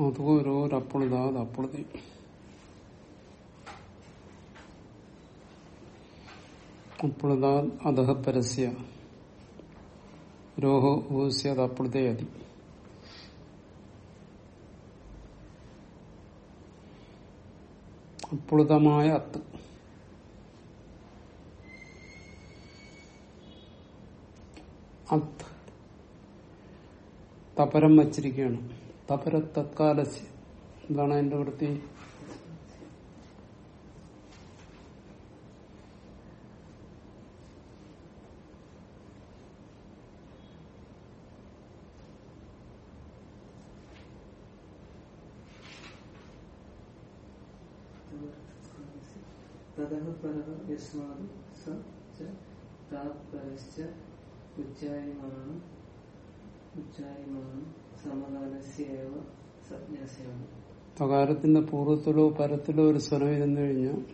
അതോരോരപ്പുളിതാത് അപ്പുളതി അപ്പുളിതാത് അധഹ പരസ്യ. രോഹോ ഊസ്യത് അപ്പുളതേ അതി. അപ്പുളിതമായ അത്ത്. അത്ത്. തപരം വച്ചിരിക്കുകയാണ് തപര തത്കാലസ്യ എന്താണ് അതിന്റെ വൃത്തി? ഉച്ചാരിമാണ്. പരഃ തകാരത്തിന്റെ പൂർവത്തിലോ പരത്തിലോ ഒരു സ്വരം ഇരുന്നു കഴിഞ്ഞാൽ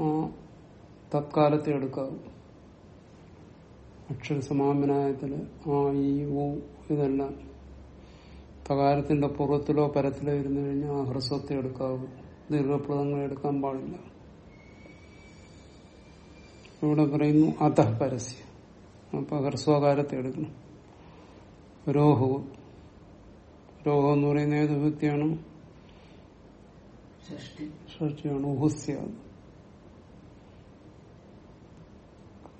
ആ തത്കാലത്തെ എടുക്കാവും. അക്ഷര സമാപനായത്തിൽ ആ ഈ ഊ ഇതെല്ലാം തകാരത്തിന്റെ പൂർവത്തിലോ പരത്തിലോ ഇരുന്നു കഴിഞ്ഞാൽ ആ ഹ്രസ്വത്തെ എടുക്കാവൂ. ദീർഘപ്രദങ്ങൾ എടുക്കാൻ പാടില്ല. ഇവിടെ പറയുന്നു അധ പരസ്യം അപ്പൊ ഹ്രസ്വകാരത്തെ എടുക്കണം. രോഹു. രോഹം എന്ന് പറയുന്ന ഏത് വ്യക്തിയാണ്? ഷഷ്ടി ഷഷ്ടിയാണ് ഉഹുസ്യ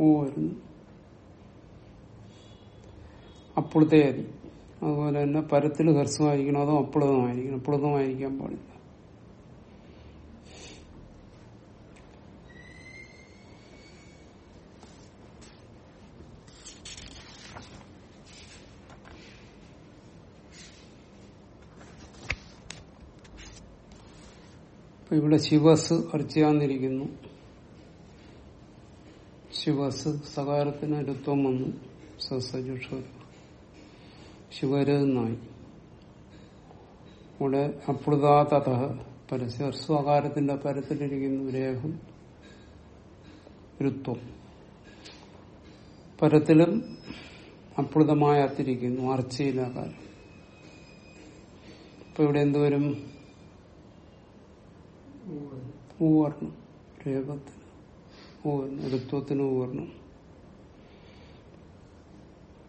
ഊ വരുന്നു. അപ്പുളത്തെ അതുപോലെ തന്നെ പരത്തിൽ ഹർസമായിരിക്കണം അതോ അപ്പുളതമായിരിക്കണം. അപ്പുളതമായിരിക്കാൻ പാടില്ല. അപ്പൊ ഇവിടെ ശിവസ് അർച്ചയാന്നിരിക്കുന്നു ശിവസ് സകാരത്തിന് രുത്വം വന്നു. സസജുഷ ശിവര് എന്നായി ഇവിടെ അപ്ലുതാതത പരസ്യ സ്വകാരത്തിന്റെ പരത്തിലിരിക്കുന്നു രേഖം. രുത്വം. പരത്തിലും അപ്ലുതമായ അത്തിരിക്കുന്നു അർച്ചയിലാകാരം. ഇപ്പൊ ഇവിടെ എന്തുവരും? ഊവർണം രേപത്തിന് ഊവർണം ഋത്വത്തിന് ഊവർണം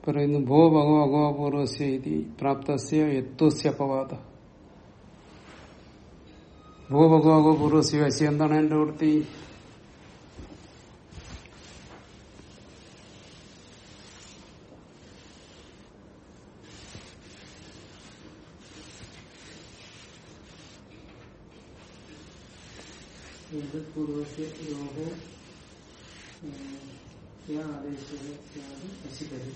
പറയുന്നു ഭോ ഭഗവ അഗോപൂർവസ്യ ഇതി പ്രാപ്തസ്യ യത്വസ്യ അപവാദ. ഭോ ഭഗവ അഗോപൂർവസ്യ എന്താണ് എന്റെ വൃത്തി? ഏത് പൂർവസ്യ രോഗോ യാ ആദേശः സ്യാത് അശികരി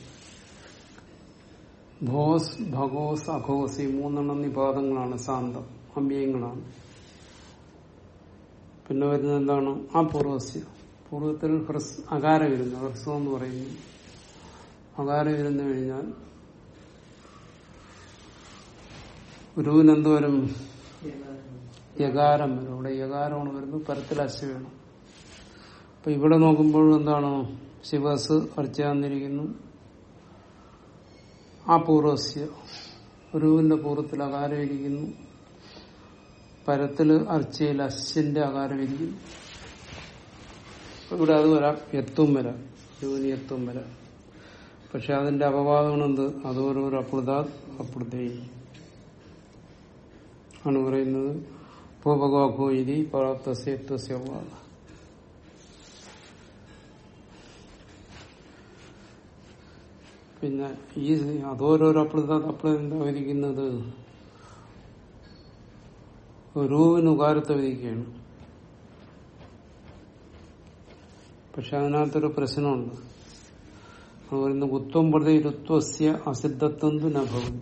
ഭോസ് ഭഗോസ് അഘോസ് ഈ മൂന്നെണ്ണം നിപാതങ്ങളാണ് സാന്തം അമ്യങ്ങളാണ് പിന്നെ വരുന്നത് എന്താണ്? ആ പൂർവസ്യ പൂർവത്തിൽ ഹ്രസ് അകാരം ഇരുന്നു ഹ്രസ്വം എന്ന് പറയുന്നു. അകാരം ഇരുന്നു കഴിഞ്ഞാൽ ഗുരുവിനെന്തോരം യകാരം വരും. ഇവിടെ യകാരമാണ് വരുന്നത്. പരത്തിൽ അശ വേണം. അപ്പൊ ഇവിടെ നോക്കുമ്പോൾ എന്താണ്? ശിവസ് അർച്ചയാന്നിരിക്കുന്നു ആ പൂർവസ്യ ഗുരുവിന്റെ പൂർവത്തിൽ അകാരം ഇരിക്കുന്നു പരത്തിൽ അർച്ചയിൽ അശ്വിന്റെ അകാരം ഇരിക്കുന്നു ഇവിടെ അത് വരാം. എത്തും വരാം. ഗുരുവിന് എത്തും വരാം. പക്ഷെ അതിന്റെ അപവാദമാണ് എന്ത്? അതോരോ അപ്രദാ അപ്രദേ ആണ് പറയുന്നത്. ഭൂഭഗവാഭൂ ഇതി പ്രാപ്തസ്യത്വസ്യ അപവാദ പിന്നെ ഈ അതോരോരോ അപ്ലുത അപ്ലുത എന്താ വിധിക്കുന്നത്? രൂവിന് ഉകാരത്തെ വിധിക്കുകയാണ്. പക്ഷെ അതിനകത്തൊരു പ്രശ്നമുണ്ട്. അത് പറയുന്നത് ഉത്വം പ്രതി രുത്വസ്യ അസിദ്ധത്വം നഭവം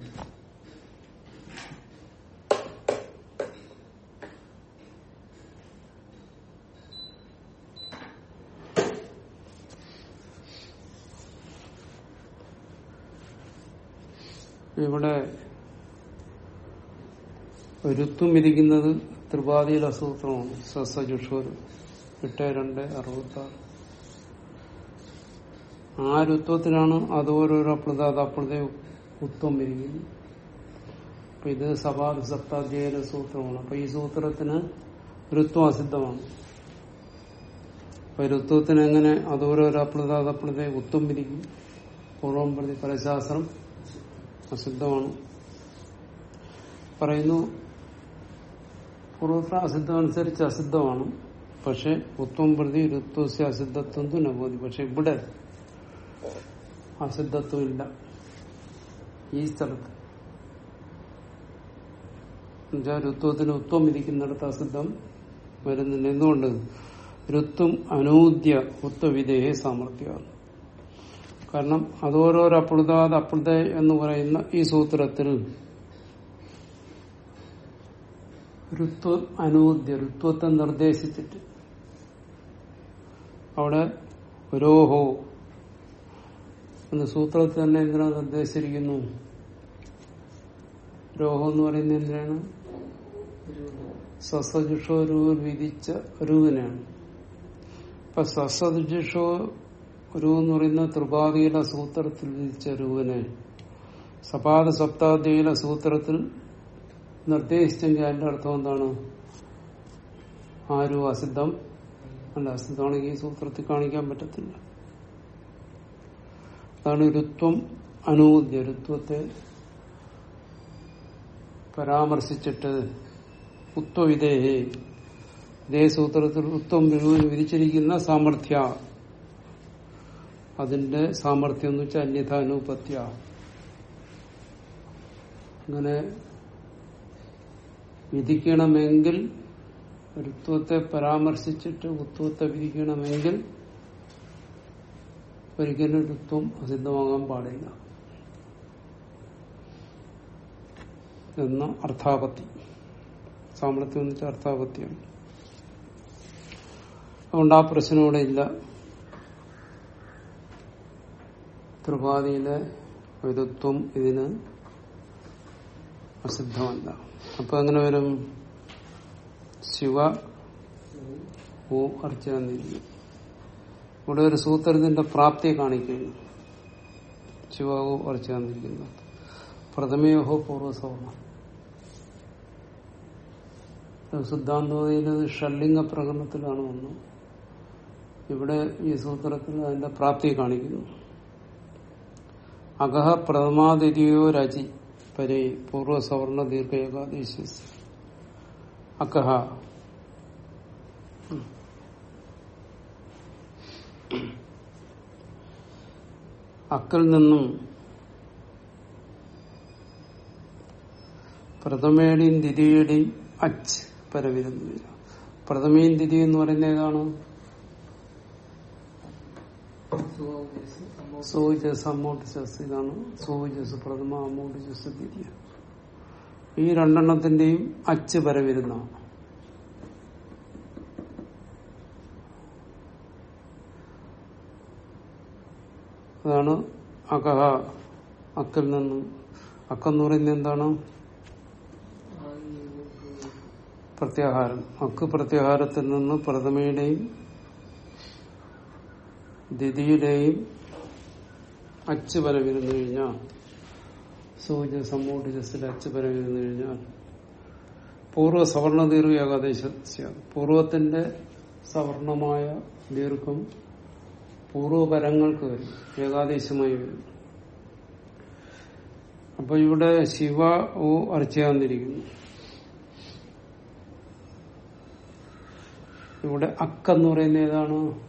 ഇവിടെ ഒരുത്തും ഇരിക്കുന്നത് ത്രിപാതിയിലെ അസൂത്രമാണ് സസജുഷൂർ എട്ട് രണ്ട് അറുപത്തി ആറ് ആ രുത്വത്തിലാണ് അത് ഓരോരോ അപ്രതാത അപ്രത ഉത്വം ഇരിക്കുന്നത്. അപ്പൊ ഇത് സപാദ സപ്താധ്യായ സൂത്രമാണ്. അപ്പൊ ഈ സൂത്രത്തിന് ഋത്വം അസിദ്ധമാണ്. അപ്പൊ ഋത്വത്തിന് എങ്ങനെ അതോരോരോ അപ്ലത അതപ്ലത ഉത്വം ഇരിക്കും പൂർവം പ്രതി ഫലശാസ്ത്രം അസിദ്ധമാണ് പറയുന്നു പൂർവത്ര അസിദ്ധം അനുസരിച്ച് അസിദ്ധമാണ്. പക്ഷെ ഉത്തം പ്രതി ഋത്വസ്യ അസിദ്ധത്വം നബോധി പക്ഷെ ഇവിടെ അസിദ്ധത്വം ഇല്ല. ഈ സ്ഥലത്ത്. എന്നുവെച്ചാൽ ഋത്വത്തിന് ഉത്വം ഇരിക്കുന്നിടത്ത് അസിദ്ധം വരുന്നുണ്ട് എന്തുകൊണ്ട്? ഋത്വം അനൂദ്യ ഉത്വവിധേയ സാമർഥ്യമാണ്. കാരണം അതോരോരോ അപ്ലുതാത് അപ്ലുത എന്ന് പറയുന്ന ഈ സൂത്രത്തിൽ ഋത്വം അനൂദ്യ ഋത്വത്തെ നിർദ്ദേശിച്ചിട്ട്. അവിടെ രോഹോ എന്ന സൂത്രത്തിൽ തന്നെ എന്തിനാ നിർദ്ദേശിച്ചിരിക്കുന്നു? രോഹം എന്ന് പറയുന്നത് എന്തിനാണ്? സസജുഷോ രൂപ വിധിച്ച രൂപനാണ്. ഇപ്പൊ സസജുഷോ രൂപ എന്ന് പറയുന്ന ത്രിപാദിയുടെ സൂത്രത്തിൽ വിധിച്ച ഗുരുവിനെ സപാദ സപ്താദിയുടെ സൂത്രത്തിൽ നിർദ്ദേശിച്ചെങ്കിൽ അതിന്റെ അർത്ഥം എന്താണ്? ആ അസിദ്ധം? അല്ല അസിദ്ധമാണെങ്കിൽ ഈ സൂത്രത്തിൽ കാണിക്കാൻ പറ്റത്തില്ല. അതാണ് ഋത്വം അനൂദ്യ. ഋത്വത്തെ പരാമർശിച്ചിട്ട് ഉത്വവിധേഹേ. ഇതേ സൂത്രത്തിൽ ഉത്വം ഗുരുവിന് വിരിച്ചിരിക്കുന്ന സാമർഥ്യ. അതിന്റെ സാമർഥ്യം എന്ന് വെച്ചാൽ അന്യഥാനുപത്യ. അങ്ങനെ വിധിക്കണമെങ്കിൽ ഋത്വത്തെ പരാമർശിച്ചിട്ട് ഉത്വത്തെ വിധിക്കണമെങ്കിൽ ഒരിക്കലും ഋത്വം അസിദ്ധമാകാൻ പാടില്ല. എന്ന അർത്ഥാപത്തി. സാമർത്ഥ്യം എന്ന് വെച്ചാൽ അർത്ഥാപത്തിയാണ് അതുകൊണ്ട് ആ പ്രശ്നം ഇവിടെ ഇല്ല. ത്രിപാതിയിലെ വിധത്വം ഇതിന് അസിദ്ധമല്ല അപ്പൊ എങ്ങനെ വരും? ശിവ ഓ അർച്ചു ഇവിടെ ഒരു സൂത്രത്തിന്റെ പ്രാപ്തിയെ കാണിക്കുന്നു. ശിവ ഓ അർച്ചാന്നിരിക്കുന്നത് പ്രഥമയോഹോ പൂർവസവർണം സിദ്ധാന്തോതിയിൽ ഷല്ലിംഗ പ്രകടനത്തിലാണ് വന്നു. ഇവിടെ ഈ സൂത്രത്തിൽ അതിന്റെ പ്രാപ്തി കാണിക്കുന്നു. അകഹ പ്രഥമാതിഥിയോ രചി പരി പൂർവസവർണ ദീർഘ ഏകാദേശ അകഹ അക്കിൽ നിന്നും പ്രഥമയുടെയും ദ്വിതീയുടെയും അച്ച് പരവിരുന്നില്ല പ്രഥമയും ദിതി എന്ന് പറയുന്നത് ഏതാണ്? സോജസ് അമ്മോട്ട് ചസ് ഇതാണ് സോജസ് പ്രഥമ അമ്മോട്ട് ജസ് ദ്വിതീയ ഈ രണ്ടെണ്ണത്തിന്റെയും അച്ച് പരവിരുന്ന അതാണ് അകഹ അക്കിൽ നിന്നും. അക്കെന്ന് പറയുന്നത് എന്താണ്? പ്രത്യാഹാരം. അക്ക് പ്രത്യാഹാരത്തിൽ നിന്ന് പ്രഥമയുടെയും ദ്വിതീയുടെയും അച്ച് പരവിരുന്നു കഴിഞ്ഞാൽ. സൂച സമ്മൂട്ട് ജസ്റ്റിൽ അച്ച് പരവിരുന്നു കഴിഞ്ഞാൽ. പൂർവ സവർണ ദീർഘ ഏകാദേശ പൂർവത്തിന്റെ സവർണമായ ദീർഘം പൂർവപരങ്ങൾക്ക് വരും. ഏകാദേശമായി വരും. അപ്പൊ ഇവിടെ ശിവ ഓ അർച്ചയാന്നിരിക്കുന്നു ഇവിടെ അക്കെന്ന് പറയുന്ന ഏതാണ്?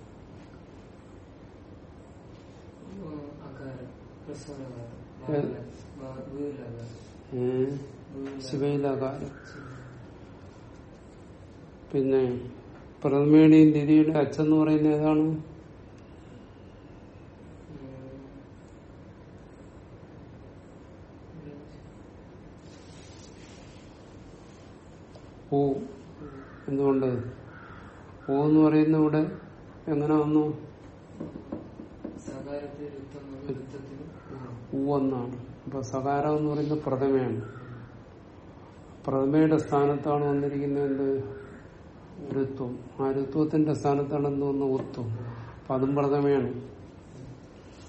ശിവയിലകാരം പിന്നെ പ്രഥമയുടെയും ദിദിയുടെ അച്ഛന്ന് പറയുന്ന ഏതാണ്? പൂ. എന്തുകൊണ്ട്? പൂ എന്ന് പറയുന്ന ഇവിടെ എങ്ങനെ വന്നു? ഊ എന്നാണ് അപ്പൊ സകാരം എന്ന് പറയുന്നത് പ്രഥമയാണ്. പ്രഥമയുടെ സ്ഥാനത്താണ് വന്നിരിക്കുന്നത് എന്ത്? ഋത്വം. ആ ഋത്വത്തിന്റെ സ്ഥാനത്താണ് എന്ത് വന്ന ഉത്വം അപ്പൊ അതും പ്രഥമയാണ്.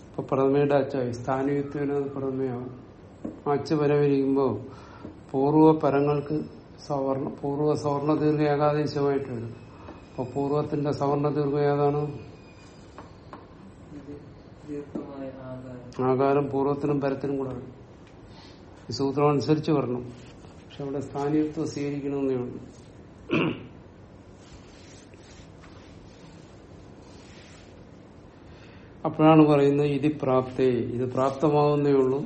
ഇപ്പൊ പ്രഥമയുടെ അച്ചായി സ്ഥാനയുത്വന പ്രഥമയാവും. അച്ഛ അച്ച് വരവിരിക്കുമ്പോ പൂർവ പരങ്ങൾക്ക് സവർണ പൂർവ സവർണ ദീർഘ ഏകാദേശമായിട്ട് വരും. അപ്പൊ പൂർവത്തിന്റെ സവർണ ദീർഘ ഏതാണ്? ആകാരം. പൂർവത്തിനും പരത്തിനും കൂടെ ഈ സൂത്രം അനുസരിച്ച് വരണം. പക്ഷെ അവിടെ സ്ഥാനീയത്വം സ്വീകരിക്കണമെന്നേ ഉള്ളൂ. അപ്പോഴാണ് പറയുന്നത് ഇത് പ്രാപ്തേ. ഇത് പ്രാപ്തമാവുന്നേ ഉള്ളൂ.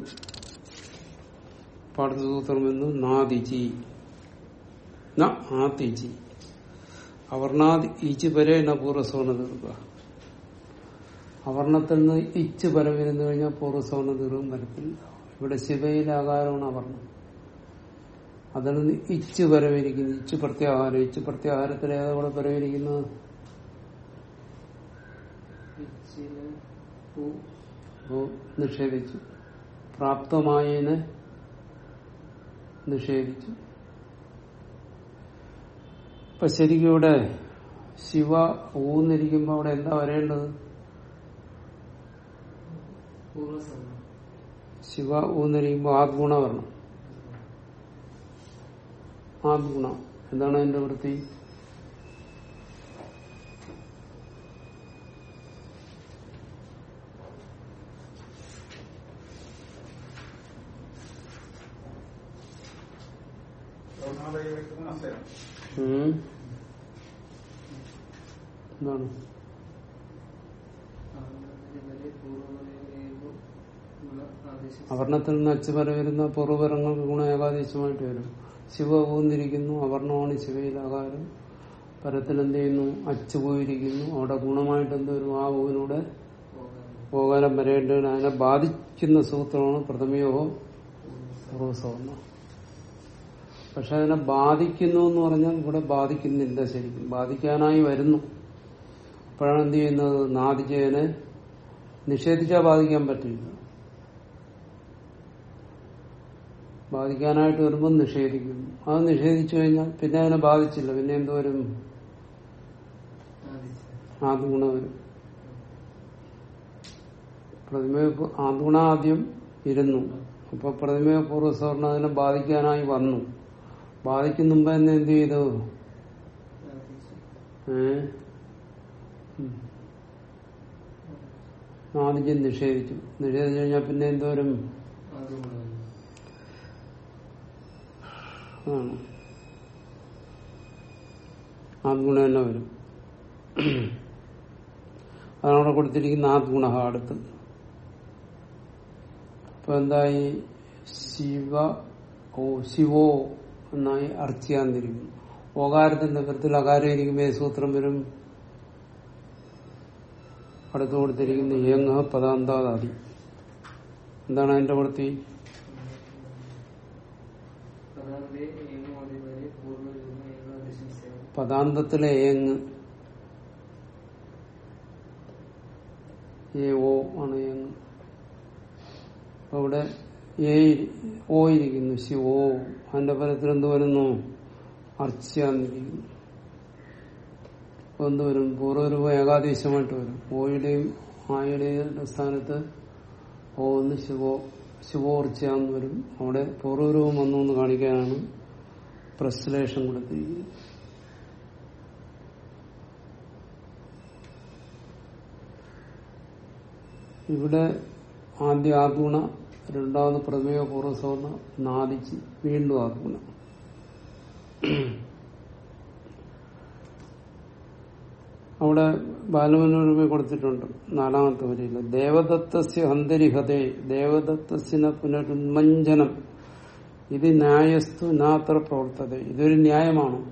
പാഠസൂത്രം എന്ന് നാദിജി ന ആതിജി അവർണാദ് ഈച്ച് വരെ എന്ന പൂർവസോണ ദീർഘ അവർണത്തിൽ നിന്ന് ഇച്ച് പരം വരുന്നു കഴിഞ്ഞാൽ പൂർവസവർണ ദീർഘം വരത്തില്ല. ഇവിടെ ശിവയിലെ ആകാരമാണ് അവർണം അതിൽ നിന്ന് ഇച്ച് പരമിരിക്കുന്നു ഇച്ച് പ്രത്യാഹാരം. ഇച്ച് പ്രത്യാഹാരത്തിൽ ഏതാ കൂടെ പരമിരിക്കുന്നത് നിഷേധിച്ചു. പ്രാപ്തമായതിനെ നിഷേധിച്ചു. ഇപ്പൊ ശരിക്കും ഇവിടെ ശിവ ഊന്നിരിക്കുമ്പോ അവിടെ എന്താ വരേണ്ടത്? ശിവ ഊന്നിരിക്കുമ്പോ ആദ്ഗുണ വരണം ആദ്ഗുണ. എന്താണ് അതിന്റെ വൃത്തി. എന്താണ് ആകാരം പൂർവമേവ ഗുണ ആദേശം അവർണത്തിൽ നിന്ന് അച്ചുപര വരുന്ന പൂർവപരങ്ങൾക്ക് ഗുണ ഏകാദേശമായിട്ട് വരും. ശിവ പോകുന്നിരിക്കുന്നു അവർണമാണ് ശിവയിൽ ആകാരം. പരത്തിൽ എന്ത് ചെയ്യുന്നു? അച്ചു പോയിരിക്കുന്നു. അവിടെ ഗുണമായിട്ട് എന്ത് വരും? ആ പൂവിനൂടെ പോകാനും പോകാനം അതിനെ ബാധിക്കുന്ന സൂത്രമാണ് പ്രഥമയോഹോ പൂർവസവർണ പക്ഷെ അതിനെ ബാധിക്കുന്നു എന്ന് പറഞ്ഞാൽ ഇവിടെ ബാധിക്കുന്നില്ല ശരിക്കും. ബാധിക്കാനായി വരുന്നു. അപ്പോഴാണ് എന്ത് ചെയ്യുന്നത്? നാദിജയനെ നിഷേധിച്ചാൽ ബാധിക്കാൻ പറ്റില്ല. ബാധിക്കാനായിട്ട് വരുമ്പോൾ നിഷേധിക്കുന്നു. അത് നിഷേധിച്ചു കഴിഞ്ഞാൽ പിന്നെ അതിനെ ബാധിച്ചില്ല. പിന്നെ എന്തുവരും വരും ആദ്ഗുണ വരും. പ്രതിമ ആദ്ഗുണ ആദ്യം ഇരുന്നു. അപ്പൊ പ്രതിമയ പൂർവസവർണ അതിനെ ബാധിക്കാനായി വന്നു. ബാധിക്കും മുമ്പ് തന്നെ എന്ത് ചെയ്തു. ആദ്യം നിഷേധിച്ചു. നിഷേധിച്ചു കഴിഞ്ഞാൽ പിന്നെ എന്തോരും അതുകൊണ്ടാണ് ആണ് ആദ്ഗുണ തന്നെ വരും. അതാണ് കൊടുത്തിരിക്കുന്ന ആത്മഗുണ അടുത്ത് അപ്പൊ എന്തായി? ശിവ ഓ ശിവോ എന്നായി അർച്ചയാന്തിരിക്കും ഓകാരത്തിന്റെ കൃത്യത്തിൽ അകാരം ഇരിക്കുമ്പോ ഏത് സൂത്രം വരും? അടുത്ത് കൊടുത്തിരിക്കുന്ന യങ് പദാന്താദാദി. എന്താണ് അതിന്റെ വൃത്തി പദാന്തേ ഏങ്ങോ അതിവരെ പൂർവരൂപ ഏകാദശം സേവ പദാന്തത്തിലെ ഏങ് ഓ ആണ് ഏങ് ഏ ഇരി- ഓ ഇരിക്കുന്നു. ശിവോ അതിന്റെ ഫലത്തിൽ എന്ത് വരുന്നു? അർച്ചയാന്നിരിക്കുന്നു. എന്ത് വരും? പൂർവരൂപ ഏകാദേശമായിട്ട് വരും. ഓയുടെയും ആയുടെയും സ്ഥാനത്ത് ഓ എന്ന് ശിവോ ശിവോർച്ചയാന്ന് വരും അവിടെ പൂർവരൂപം വന്നു എന്ന് കാണിക്കാനാണ് പ്രശ്ലേഷൻ കൊടുത്തിരിക്കുന്നത് ഇവിടെ ആദ്യ ആഗുണ രണ്ടാമത് പ്രമേയ പൂർവസവർണ നാദിച്ച് വീണ്ടും ആദ്ഗുണ അവിടെ ബാലമനോരമ കൊടുത്തിട്ടുണ്ട് നാലാമത്തെ വരിയില്ല ദേവദത്തസ്യ ഹന്തരിഹതേ ദേവദത്തസിന പുനരുന്മഞ്ജനം. ഇത് ന്യായസ്തു നാത്ര പ്രവർത്തത. ഇതൊരു ന്യായമാണ്.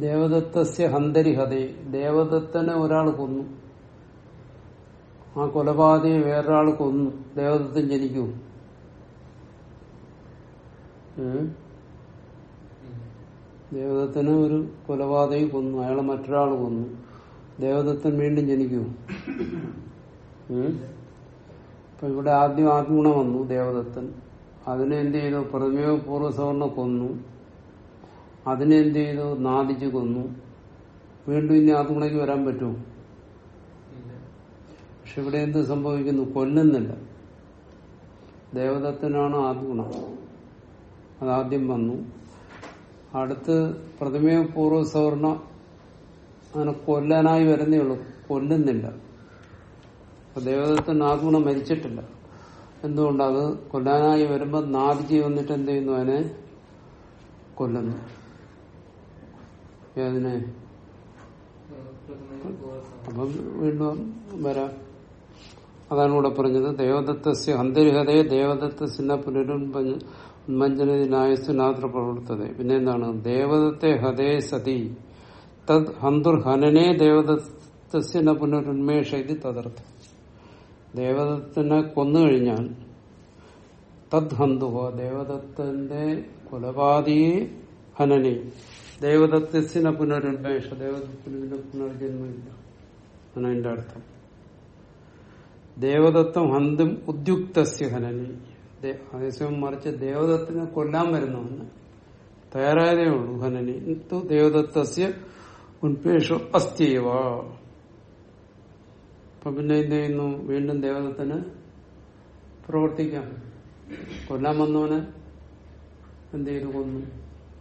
ദേവദത്തസ്യ ഹന്തരിഹതേ ദേവദത്തനെ ഒരാൾ കൊന്നു. ആ കൊലപാതകയെ വേറൊരാൾ കൊന്നു. ദേവദത്തൻ ജനിക്കൂ. ഉം? ദേവദത്തന് ഒരു കൊലപാതകി കൊന്നു. അയാളെ മറ്റൊരാൾ കൊന്നു. ദേവദത്തൻ വീണ്ടും ജനിക്കൂ? അപ്പൊ ഇവിടെ ആദ്യം ആത്മഗുണ വന്നു ദേവദത്തൻ. അതിനെ എന്ത് ചെയ്തു? പ്രഥമയോ പൂർവസവർണ കൊന്നു. അതിനെ എന്ത് ചെയ്തു? നാദിച്ച് കൊന്നു. വീണ്ടും ഇനി ആത്മഗുണയ്ക്ക് വരാൻ ഇല്ല പക്ഷെ ഇവിടെ എന്ത് സംഭവിക്കുന്നു? കൊല്ലുന്നില്ല. ദേവദത്തനാണ് ആത്മഗുണം. അതാദ്യം വന്നു. അടുത്ത് പ്രഥമേ പൂർവ സവർണ അങ്ങനെ കൊല്ലാനായി വരുന്നേ ഉള്ളൂ. കൊല്ലുന്നില്ല. ദേവദത്തൻ ആദ്ഗുണം മരിച്ചിട്ടില്ല. എന്തുകൊണ്ട് അത് കൊല്ലാനായി വരുമ്പോൾ നാദിജി വന്നിട്ട് എന്ത് ചെയ്യുന്നു? അതിനെ കൊല്ലുന്നു. ഏതിനെ അപ്പം വീണ്ടും വരാം. അതാണ് ഇവിടെ പറഞ്ഞത്. ദേവദത്തസ്യ ഹന്തരിഹതയെ ദേവദത്തസിന്റെ പുനരുന്മഞ്ജനായസ്തുനാത്ര പ്രവർത്തത പിന്നെ എന്താണ് ദേവതത്തെ ഹതേ സതി. തദ് ഹന്തുർഹനനെ ദേവതത്തിന് പുനരുന്മേഷ ഇത് തദർത്ഥം. ദേവദത്തിനെ കൊന്നുകഴിഞ്ഞാൽ തദ് ഹന്തുഹ ദേവദത്തന്റെ കൊലപാതിയെ ഹനനെ. ദേവദത്തസിന പുനരുന്മേഷ ദേവദത്തിന് പിന്നെ പുനർജന്മമില്ല. അതിന്റെ അർത്ഥം. ദേവദത്തം ഹന്തും ഉദ്യുക്തസ്യ ഹനനി. അതേസമയം മറിച്ച് ദേവദത്തിനെ കൊല്ലാൻ വരുന്നവന് തയ്യാറായതേ ഉള്ളൂ. ഹനനി ദേവദത്തസ്യ ഉന്മേഷോ അസ്ഥിയവ. അപ്പൊ പിന്നെ എന്ത് ചെയ്യുന്നു? വീണ്ടും ദേവദത്തിന് പ്രവർത്തിക്കാം. കൊല്ലാൻ വന്നവനെ എന്ത് ചെയ്തു? കൊന്നു.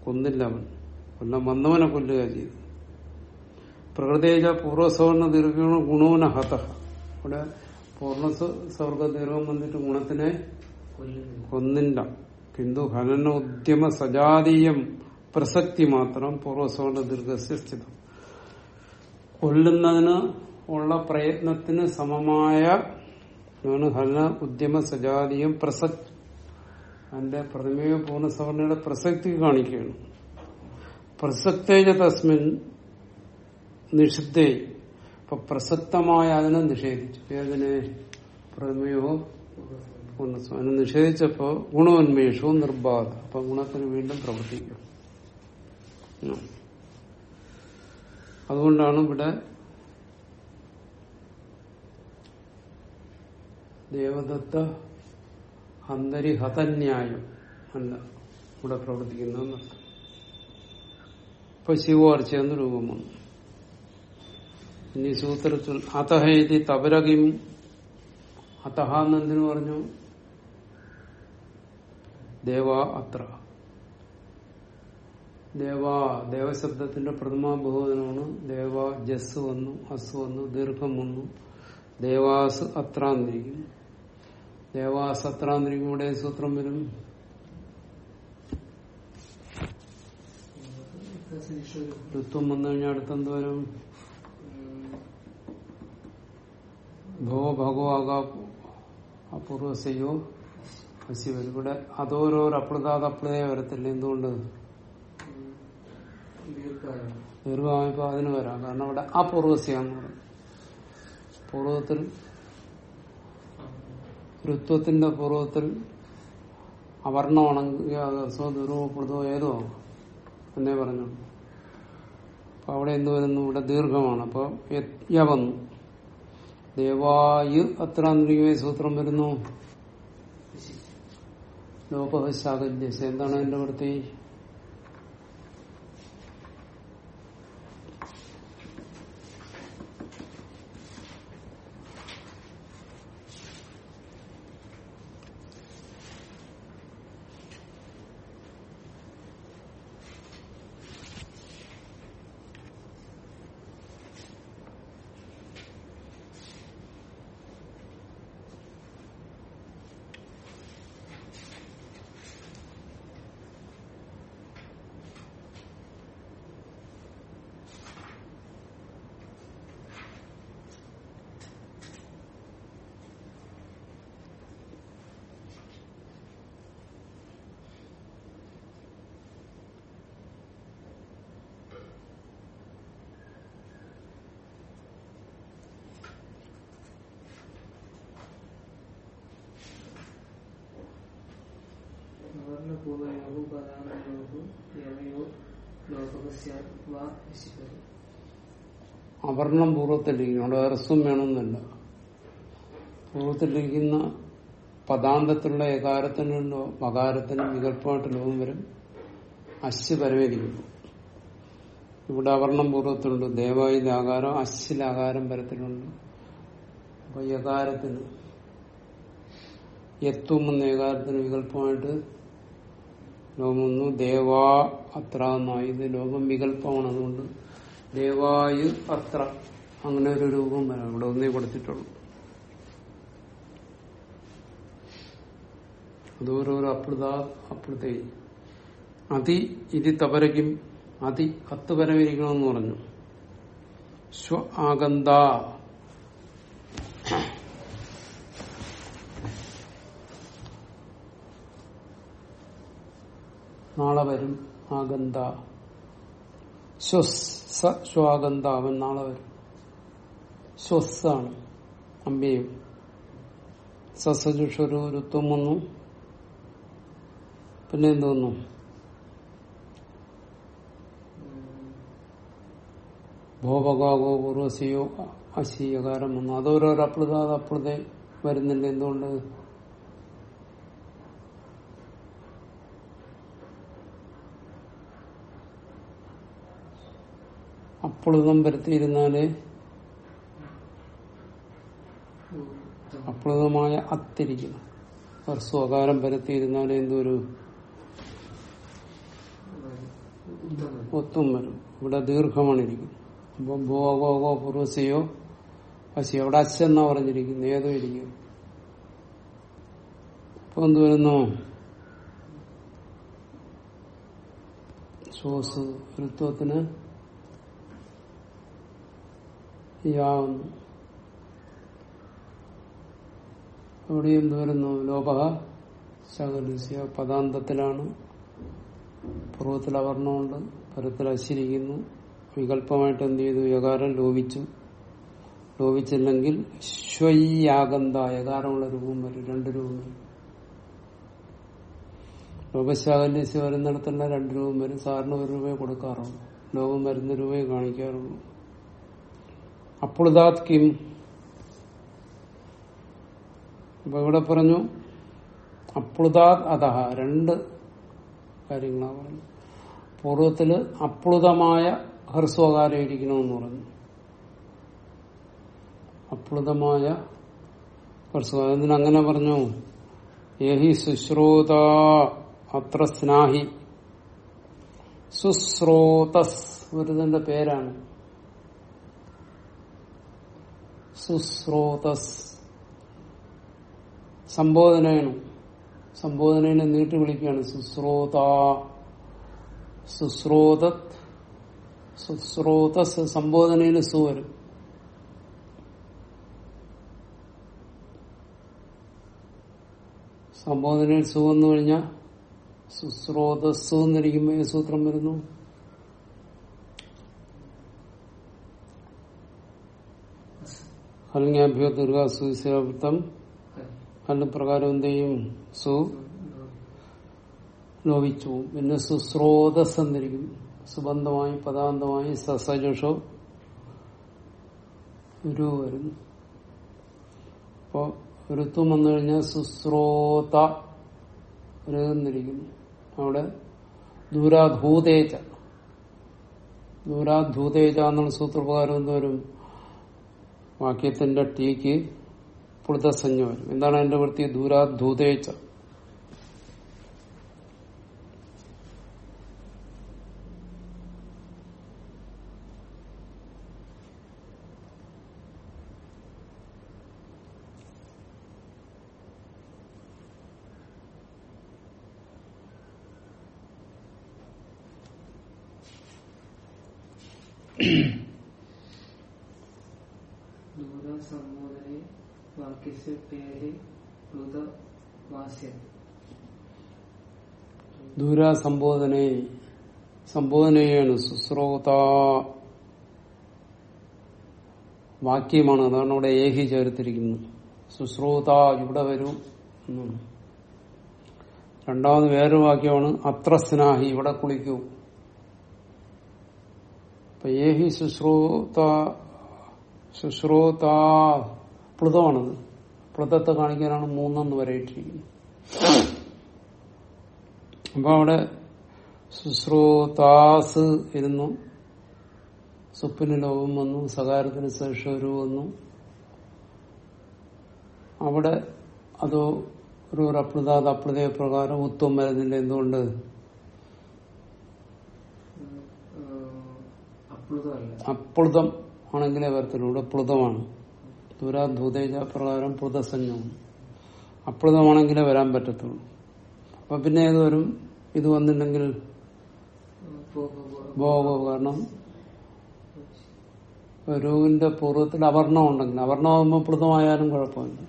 കൊന്നില്ല അവൻ. കൊല്ലാൻ വന്നവനെ കൊല്ലുക ചെയ്തു. പ്രകൃതിയില പൂർവസവർണ ദീർഘ ഗുണോന ഹത ഇവിടെ പൂർണ സ്വർഗ ദീർഘം വന്നിട്ട് ഗുണത്തിനെ കൊന്നില്ല കിന്തു ഹനന ഉദ്യമ സജാതീയം പ്രസക്തി മാത്രം പൂർവസവർണ ദീർഘസ്യ സ്ഥിതം. കൊല്ലുന്നതിന് ഉള്ള പ്രയത്നത്തിന് സമമായ ഹനന ഉദ്യമ സജാതീയം പ്രസക്തി. അതിന്റെ പ്രതിമയ പൂർണസവർണയുടെ പ്രസക്തി കാണിക്കുകയാണ്. പ്രസക്തേജ തസ്മിൻ നിഷിദ്ധേ ഇപ്പൊ പ്രസക്തമായ അതിനെ നിഷേധിച്ചു. ഏതിനെ? പ്രഥമയോ പൂർണസ- അതിനെ നിഷേധിച്ചപ്പോ ഗുണോന്മേഷവും നിർബാധ. അപ്പൊ ഗുണത്തിന് വീണ്ടും പ്രവർത്തിക്കും. അതുകൊണ്ടാണ് ഇവിടെ ദേവദത്ത അന്തരി ഹതന്യായം അല്ല ഇവിടെ പ്രവർത്തിക്കുന്നതെന്ന്. ഇപ്പൊ ശിവാർച്ച എന്ന് രൂപം വന്നു. ഇനി സൂത്രത്തിൽ അതഹേതി തപരകിം അതഹ എന്നെന്തിനു പറഞ്ഞു ദേവ അത്ര. ദേവ ദേവശബ്ദത്തിന്റെ പ്രഥമാ ബഹുവചനമാണ്. ദേവ ജസ് വന്നു ഹസ് വന്നു ദീർഘം വന്നു. ദേവാസ് അത്രാന്തിരിക്കുന്നു ദേവാസ് അത്രാന്തിരിക്കും. ഇവിടെ സൂത്രം വരും? ഋത്വം വന്നു കഴിഞ്ഞാൽ അടുത്തെന്ത് വരും? ഭോ ഭഗോ ആകാ അപൂർവസയോ വരും ഇവിടെ അതോരോ അപ്ലതാത് അപ്രതയെ വരത്തില്ല. എന്തുകൊണ്ട്? ദീർഘമായപ്പോ അതിന് വരാം. കാരണം അവിടെ അപൂർവസ്യാന്ന് പറയും പൂർവത്തിൽ ഋത്വത്തിന്റെ പൂർവത്തിൽ അവർണമാണെങ്കിൽ അത് അസോ ദുരൂപപ്പെടുത്തോ ഏതോ എന്നേ പറഞ്ഞു. അപ്പൊ അവിടെ എന്ത് വരുന്നു? ഇവിടെ ദീർഘമാണ്. അപ്പൊ യ വന്നു ദേവായു അത്ര അന്തരികമായ സൂത്രം വരുന്നു. ലോപശാകല്യസ എന്താണ് എന്റെ വൃത്തി അവർണം പൂർവത്തിലിരിക്കുന്നു. അവിടെ ഹ്രസ്വം വേണമെന്നില്ല. പൂർവത്തിലിരിക്കുന്ന പദാന്തത്തിലുള്ള ഏകാരത്തിനുള്ള മകാരത്തിനും വികല്പമായിട്ട് ലോകം വരും. അശ് പരമേരിക്കുന്നു. ഇവിടെ അവർണം പൂർവത്തിലുണ്ട്. ദേവായുധ ആകാരം അശ്ശിലാകാരം പരത്തിലുണ്ട്. അപ്പൊ യകാരത്തിന് എത്തും എന്ന ഏകാരത്തിന് വികല്പമായിട്ട് ലോകം വന്നു ദേവാ അത്ര എന്നായി. ലോകം വികല്പമാണ് അതുകൊണ്ട്. ദേവായു അത്ര. അങ്ങനെ ഒരു രൂപം വരാം. ഇവിടെ ഒന്നേ കൊടുത്തിട്ടുള്ളൂ. അതോരോരോ ഓരോരോ അപ്ലുത അപ്ലുതേ അതി ഇതി തപരയ്ക്കും അതി അത്ത് വരവിരിക്കണമെന്ന് പറഞ്ഞു. സ്വ ആഗന്ത. നാളെ വരും ആഗന്ത. ശ്വാഗന്ത അവൻ നാളെ വരും. ശ്വസ്സാണ് അമ്പയും. സസജുഷൊരു രുത്വം വന്നു. പിന്നെ എന്തോന്നു ഭോപകാകോ പൂർവസിയോ അശീയകാരം വന്നു. അതോരോരോ അപ്ലുത അത് എന്തുകൊണ്ട്? അപ്ലുതം വരുത്തിയിരുന്നാൽ അപ്ലുതമായ അത്തിരിക്കുന്നു അവർ സ്വകാരം വരുത്തിയിരുന്നാൽ എന്തൊരു ഒത്തും വരും. ഇവിടെ ദീർഘമാണ് ഇരിക്കുന്നത് അപ്പൊ ഭൂഗോഗോ പൂർവസിയോ പശി അവിടെ അശ്വെന്നാ പറഞ്ഞിരിക്കുന്നു ഏതോ ഇരിക്കും. അപ്പൊ എന്ത് വരുന്നു? ശ്വാസ ഋത്വത്തിന് യാവുന്നു അവിടെ എന്ത് വരുന്നു ലോപ. ശകലുസ്യ പദാന്തത്തിലാണ്. പൂർവത്തിൽ അവർണമുണ്ട് പരത്തിൽ അശിരിക്കുന്നു വികല്പമായിട്ട് എന്ത് ചെയ്തു? യകാരം ലോപിച്ചു. ലോപിച്ചില്ലെങ്കിൽ ശ്വയ്യാഗന്ത യകാരമുള്ള രൂപം വരും. രണ്ട് രൂപം വരും. ലോകശാകല്യസ്യ വരുന്നിടത്തുള്ള രണ്ട് രൂപം വരും. സാറിന് ഒരു രൂപയെ കൊടുക്കാറുള്ളൂ. ലോകം വരുന്ന രൂപയെ കാണിക്കാറുള്ളൂ. അപ്പുളുദാത് കിം. അപ്പൊ ഇവിടെ പറഞ്ഞു അപ്ലുതാത് അതഹ രണ്ട് കാര്യങ്ങളാണ് പറഞ്ഞു പൂർവത്തിൽ അപ്ലുതമായ ഹ്രസ്വകാരം ഇരിക്കണമെന്ന് പറഞ്ഞു. അപ്ലുതമായ ഹ്രസ്വകാരം എന്തിനു അങ്ങനെ പറഞ്ഞു? ഏഹി ശുശ്രോത അത്ര സ്നാഹി. സുശ്രോതസ് ഒരുതിന്റെ പേരാണ്. സുശ്രോതസ് സംബോധനയാണ് സംബോധനയെ നീട്ടി വിളിക്കുകയാണ്. സുശ്രോത സുശ്രോതത് സുസ്രോതസ് സംബോധനയിൽ സു വരും. സംബോധനയിൽ സു വന്നു കഴിഞ്ഞാൽ സുസ്രോതസ്സു എന്നിരിക്കുമ്പോൾ ഈ സൂത്രം വരുന്നു? ഹൽങ്യാഭ്യോ ദുർഗാ സുശ്രാവൃത്തം അല്ല പ്രകാരം എന്ത് ചെയ്യും? സു ലോപിച്ചു പിന്നെ സുസ്രോതസ് എന്നിരിക്കും സുബന്ധമായി പദാന്തമായി സസജുഷോ ഒരു വരുന്നു അപ്പോ ഋത്വം വന്നു കഴിഞ്ഞാൽ സുസ്രോത എന്നിരിക്കുന്നു അവിടെ ദൂരാധൂതേജ. ദൂരാധൂതേജ എന്നുള്ള സൂത്രപ്രകാരം എന്തോരും വാക്യത്തിന്റെ ടീക്ക് പുളുതസഞ്ജ വരും എന്താണ് അതിന്റെ വൃത്തി? ദൂരാധൂതേച്ച ദൂര സംബോധനെ വാക്യസ്യ പേര് പ്ലുത വാസ്യം ദൂരാ സംബോധനെ സംബോധനയാണ് സുശ്രോത. വാക്യമാണ് അതാണ് അവിടെ ഏഹി ചേർത്തിരിക്കുന്നത്. സുശ്രോത ഇവിടെ വരും എന്നാണ്. രണ്ടാമത് വേറൊരു വാക്യമാണ് അത്ര സ്നാഹി ഇവിടെ കുളിക്കൂ. അപ്പൊ ഏഹി ശുശ്രോത ശുശ്രോത പ്ലുതമാണത്. പ്ലുതത്തെ കാണിക്കാനാണ് മൂന്നെന്ന് വരയിട്ടിരിക്കുന്നത്. അപ്പൊ അവിടെ ശുശ്രോതാസ് ഇരുന്നു. സ്വപ്നു ലോകം വന്നു സകാരത്തിന് ശേഷരു വന്നു. അവിടെ അതോ ഒരു അപ്രതാത് അപ്രതയ പ്രകാരം ഉത്തം വരുന്നില്ല. എന്തുകൊണ്ട്? അപ്ലുതം ആണെങ്കിലേ വരത്തുള്ളൂ. ഇവിടെ പ്ലുതമാണ്. ദൂരാ ദൂതേജ പ്രകാരം പ്ലുതസഞ്ജമാണ് അപ്ലുതമാണെങ്കിലേ വരാൻ പറ്റത്തുള്ളൂ. അപ്പൊ പിന്നെ ഏത് വരും ഇത് വന്നില്ലെങ്കിൽ ഭോഗോ കാരണം രൂവിന്റെ പൂർവത്തിൽ അവർണം ഉണ്ടെങ്കിൽ അവർണമാകുമ്പോൾ പ്ലുതമായാലും കുഴപ്പമില്ല.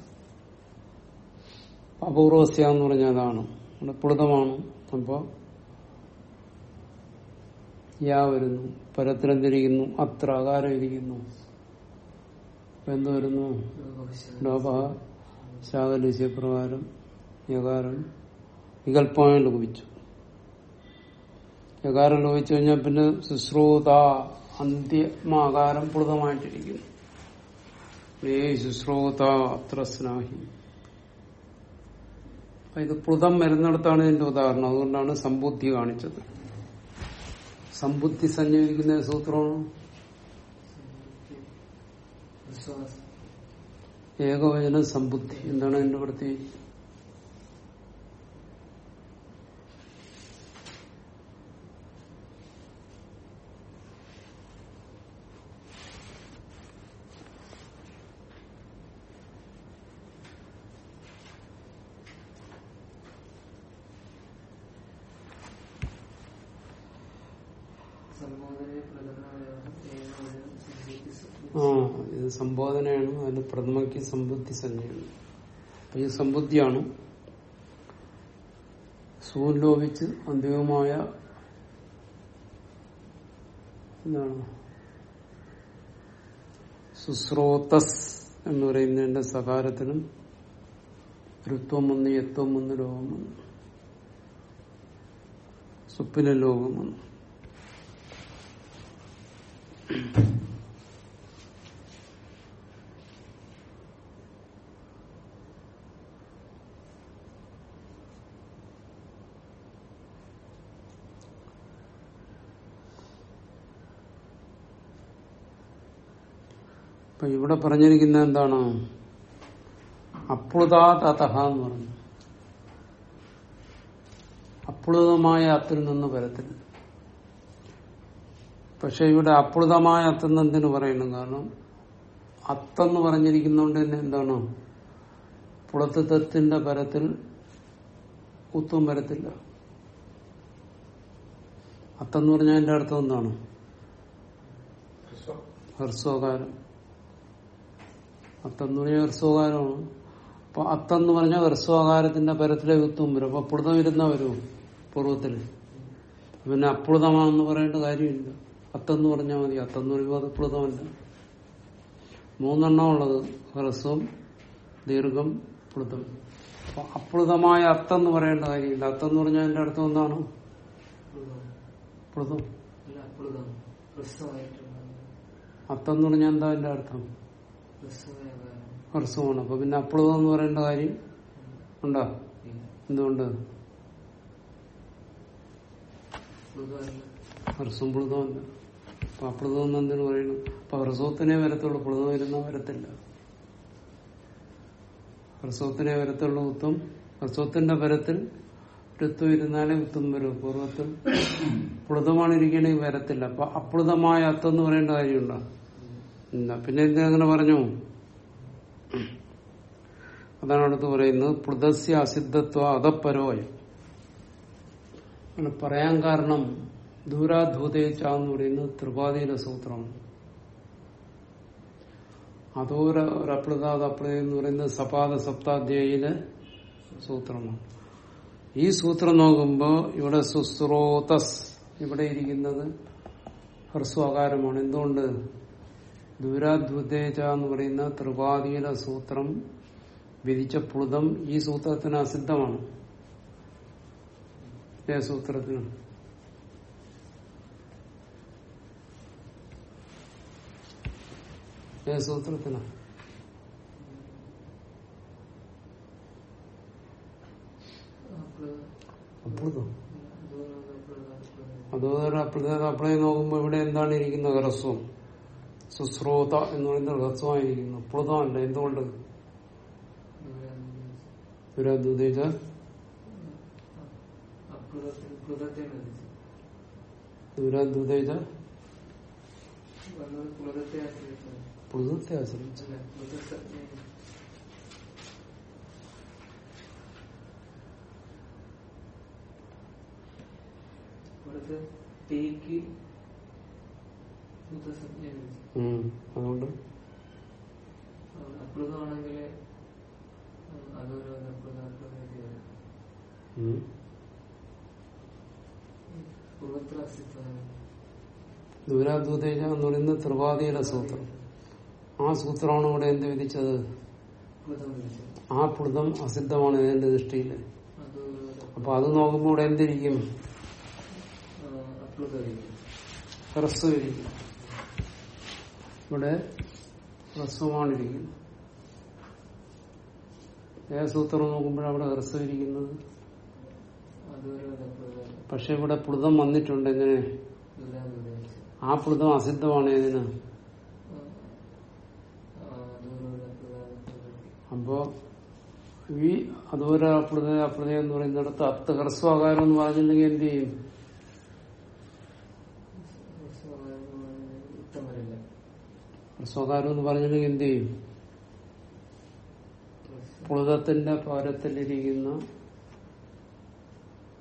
അപൂർവസ്യ എന്ന് പറഞ്ഞാൽ അതാണ്. പ്ലുതമാണ് അപ്പോ യാ വരുന്നു. പരത്തിലെന്തിരിക്കുന്നു അത്ര അകാരം ഇരിക്കുന്നു എന്ത് വരുന്നു? ലോപ ശാകലുസ്യപ്രകാരം യകാരം. വികല്പമായി ലോപിച്ചു. യകാരം ലോപിച്ചു കഴിഞ്ഞാൽ പിന്നെ ശുശ്രൂത അന്ത്യമാകാരം പ്ലുതമായിട്ടിരിക്കുന്നു ഏ ശുശ്രൂത അത്ര സ്നാഹി ഇത് പ്ലുതം വരുന്നിടത്താണ് ഇതിന്റെ ഉദാഹരണം. അതുകൊണ്ടാണ് സമ്പുദ്ധി കാണിച്ചത്. സമ്പുദ്ധി സഞ്ചരിക്കുന്ന സൂത്രമാണ്? ഏകവചന സമ്പുദ്ധി. എന്താണ് അതിന്റെ പ്രത്യേകിച്ച് സംബോധനയെ പ്രകടനമാണ് ഏകവചനം സംബന്ധിച്ച് ആ ഇത് സംബോധനയാണ് അതിന് പ്രഥമയ്ക്ക് സമ്പുദ്ധി സഞ്ജയാണ് അപ്പൊ ഈ സമ്പുദ്ധിയാണ് സൂലോപിച്ച് അന്തിമമായ എന്താണ്? സുസ്രോതസ് എന്ന് പറയുന്നതിന്റെ സകാരത്തിനും ഋത്വം വന്ന് യത്വം വന്ന് ലോകം വന്നു സുപ്പിലെ ലോകം വന്നു അപ്പൊ ഇവിടെ പറഞ്ഞിരിക്കുന്ന എന്താണ്? അപ്ലുതാതഹ എന്ന് പറഞ്ഞു. അപ്ലുതമായ അത്തിൽ നിന്ന് വരത്തില്ല. പക്ഷെ ഇവിടെ അപ്ലുതമായ അത്തെന്ന് എന്തിനു പറയുന്നു? കാരണം അത്തെന്ന് പറഞ്ഞിരിക്കുന്നോണ്ട് തന്നെ എന്താണ്? പുളത്തത്തിന്റെ പരത്തിൽ ഉത്തം വരത്തില്ല. അത്തെന്ന് പറഞ്ഞാൽ അതിന്റെ അർത്ഥം എന്താണ്? അത്തെന്ന് പറഞ്ഞാൽ ഹ്രസ്വകാരമാണ് അപ്പൊ അത്തെന്ന് പറഞ്ഞാൽ ഹ്രസ്വകാരത്തിന്റെ പരത്തിലെ ഉത്തും വരും അപ്പൊ അപ്പുഴുതം ഇരുന്ന വരും പൂർവത്തിൽ? പിന്നെ അപ്ലുതമാണെന്ന് പറയേണ്ട കാര്യമില്ല. അത്തെന്ന് പറഞ്ഞാൽ മതി. അത്തെന്ന് പറയുമ്പോൾ അത് പ്ലുതമല്ല മൂന്നെണ്ണം ഉള്ളത്. ഹ്രസ്വം ദീർഘം പ്ലുതം അപ്പൊ അപ്ലുതമായ അത്തെന്ന് പറയേണ്ട കാര്യമില്ല. അത്തെന്ന് പറഞ്ഞാൽ അതിന്റെ അർത്ഥം എന്താണ്? പ്ലുതം അത്തെന്ന് പറഞ്ഞാൽ എന്താ അതിന്റെ അർത്ഥം? ഹ്രസ്വമാണ് അപ്പൊ പിന്നെ അപ്ലുതം എന്ന് പറയേണ്ട കാര്യം ഉണ്ടോ? എന്തുകൊണ്ട്? ഹ്രസ്വം പ്ലുതമല്ല അപ്പൊ അപ്ലുതം എന്തിനു പറയുന്നു അപ്പൊ ഹ്രസ്വത്തിനെ വരത്തുള്ളൂ. പ്ലുതം വരുന്ന വരത്തില്ല. ഹ്രസ്വത്തിനെ വരത്തുള്ളൂ ഉത്തം ഹ്രസ്വത്തിന്റെ പരത്തിൽ ഋത്വം ഇരുന്നാലേ ഉത്തം വരും. പൂർവത്തിൽ പ്ലുതമാണ് ഇരിക്കണമെങ്കിൽ വരത്തില്ല. അപ്പൊ അപ്ലുതമായ അത്തം എന്ന് പറയേണ്ട കാര്യമുണ്ടോ? ഇല്ല പിന്നെ ഇദ്ദേഹം പറഞ്ഞു? അതാണ് അടുത്ത് പറയുന്നത്. പ്ലുതസ്യ അസിദ്ധത്വ അതപ്പരോയം. അങ്ങനെ പറയാൻ കാരണം ദൂരാധൂതേച്ച എന്ന് പറയുന്നത് ത്രിപാതിയിലെ സൂത്രമാണ് അതോര ഒരപ്ലുതാത് അപ്ലുത എന്ന് പറയുന്നത് സപാദ സപ്താധ്യായിലെ സൂത്രമാണ്. ഈ സൂത്രം നോക്കുമ്പോൾ ഇവിടെ സുസ്രോതസ് ഇവിടെ ഇരിക്കുന്നത് ഹ്രസ്വകാരമാണ്. എന്തുകൊണ്ട്? ദൂരാധൂതേച്ച എന്ന് പറയുന്ന ത്രിപാതിയിലെ സൂത്രം വിധിച്ച പ്ലുതം ഈ സൂത്രത്തിന് അസിദ്ധമാണ്. ഏ സൂത്രത്തിന്? സൂത്രത്തിന്? അപ്ലുതം അതുപോലെ അപ്ലുത അപ്ലൈ നോക്കുമ്പോ ഇവിടെ എന്താണ് ഇരിക്കുന്നത് ഹ്രസ്വം സുശ്രോത എന്ന് പറയുന്നത് ഹ്രസ്വമായിരിക്കുന്നു പ്ലുതമല്ല എന്തുകൊണ്ട്? ദൂരം ദുരാദുതേജ അപ്ലുതത്തിന് പ്ലുതത്തെ ആശ്രയിച്ചു. തീക്ക്. അതുകൊണ്ട്. ദുരാദുതേജ എന്ന് പറയുന്ന ത്രിപാതിയുടെ സൂത്രം. ആ സൂത്രമാണ് ഇവിടെ എന്ത് വിധിച്ചത്? ആ പ്ലുതം അസിദ്ധമാണ് ഇതിന്റെ ദൃഷ്ടിയിൽ അപ്പൊ അത് നോക്കുമ്പോൾ ഇവിടെ എന്തിരിക്കും? ഹ്രസ്വരിക്കും ഇവിടെ ഹ്രസ്വമാണിരിക്കുന്നത്. സൂത്രം നോക്കുമ്പോഴാണ് അവിടെ ഹ്രസ്വം ഇരിക്കുന്നത് പക്ഷെ ഇവിടെ പ്ലുതം വന്നിട്ടുണ്ട് എങ്ങനെ? ആ പ്ലുതം അസിദ്ധമാണ് ഏതിന്? അപ്പോ ഈ അതുപോലെ അപ്ലുത എന്ന് പറയുന്നിടത്ത് അത്ത് ഹ്രസ്വാകാരം എന്ന് പറഞ്ഞിട്ടുണ്ടെങ്കിൽ എന്ത് ചെയ്യും? ഹ്രസ്വാകാരം എന്ന് പറഞ്ഞിട്ടുണ്ടെങ്കിൽ എന്ത് ചെയ്യും? പുളിതത്തിന്റെ പാരത്തിലിരിക്കുന്ന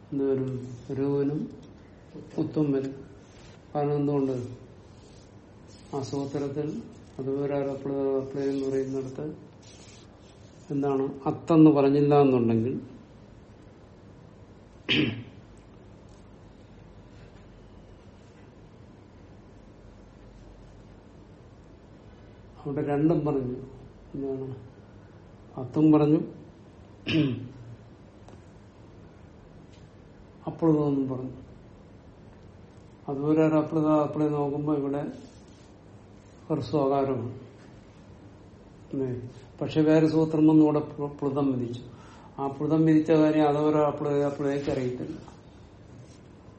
എന്തോരും രൂപനും വരും കാരണം എന്തുകൊണ്ട്? ആ സൂത്രത്തിൽ അതുപോലെ അപ്ലയ എന്ന് പറയുന്നിടത്ത് എന്താണ്? അത്തെന്ന് പറഞ്ഞില്ല എന്നുണ്ടെങ്കിൽ അവിടെ രണ്ടും പറഞ്ഞു. എന്താണ് അത്തും പറഞ്ഞു. അപ്ലതമെന്നും പറഞ്ഞു. അതുപോലെ ഒരു അപ്ലത നോക്കുമ്പോ ഇവിടെ ഹ്രസ്വകാരമാണ്? പക്ഷെ വേറെ സൂത്രം ഒന്നും ഇവിടെ പ്ലു- പ്ലുതം വിധിച്ചു. ആ പ്ലുതം വിധിച്ച കാര്യം അതോരോ അപ്ലയ അപ്ലയക്ക് അറിയത്തില്ല.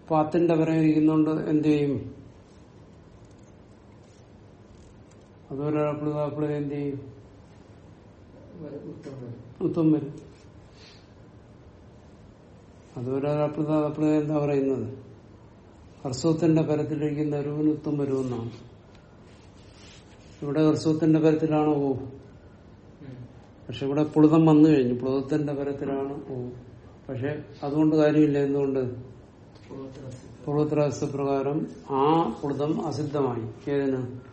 അപ്പൊ അത്തിന്റെ പരം ഇരിക്കുന്നോണ്ട് എന്ത് ചെയ്യും? അതോരോ അപ്ലയ അപ്ലയ എന്ത് ചെയ്യും? ഉത്തം വരും. അതുപോലെ അപ്ലത അപ്ലത എന്താ പറയുന്നത്? ഹർസ്വത്തിന്റെ പരത്തിലിരിക്കുന്ന ഒരുവിന് ഉത്തം വരുമെന്നാണ്. ഇവിടെ ഹർസ്വത്തിന്റെ പരത്തിലാണ് ഓ. പക്ഷെ ഇവിടെ പുളുതം വന്നു കഴിഞ്ഞു. പുളുതത്തിന്റെ പരത്തിലാണ് ഓ. പക്ഷെ അതുകൊണ്ട് കാര്യമില്ല. എന്തുകൊണ്ട്? പൂർവത്രാസ പ്രകാരം ആ പുളുതം അസിദ്ധമായി. ഏതിന്?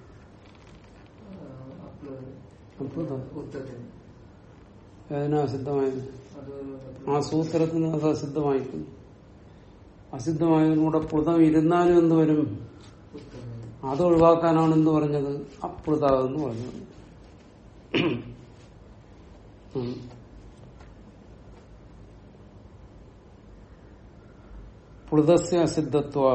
ഏതിനാ അസിദ്ധമായത്? അതൊരു ആ സൂത്രത്തിന് അത് അസിദ്ധമായിരിക്കുന്നു. അസിദ്ധമായതിലൂടെ പ്ലുതം ഇരുന്നാലും എന്ത് വരും? അത് ഒഴിവാക്കാനാണ് എന്ത് പറഞ്ഞത്? അപ്ലുതാവെന്ന് പറഞ്ഞത്. പ്ലുതസ്യ അസിദ്ധത്വ.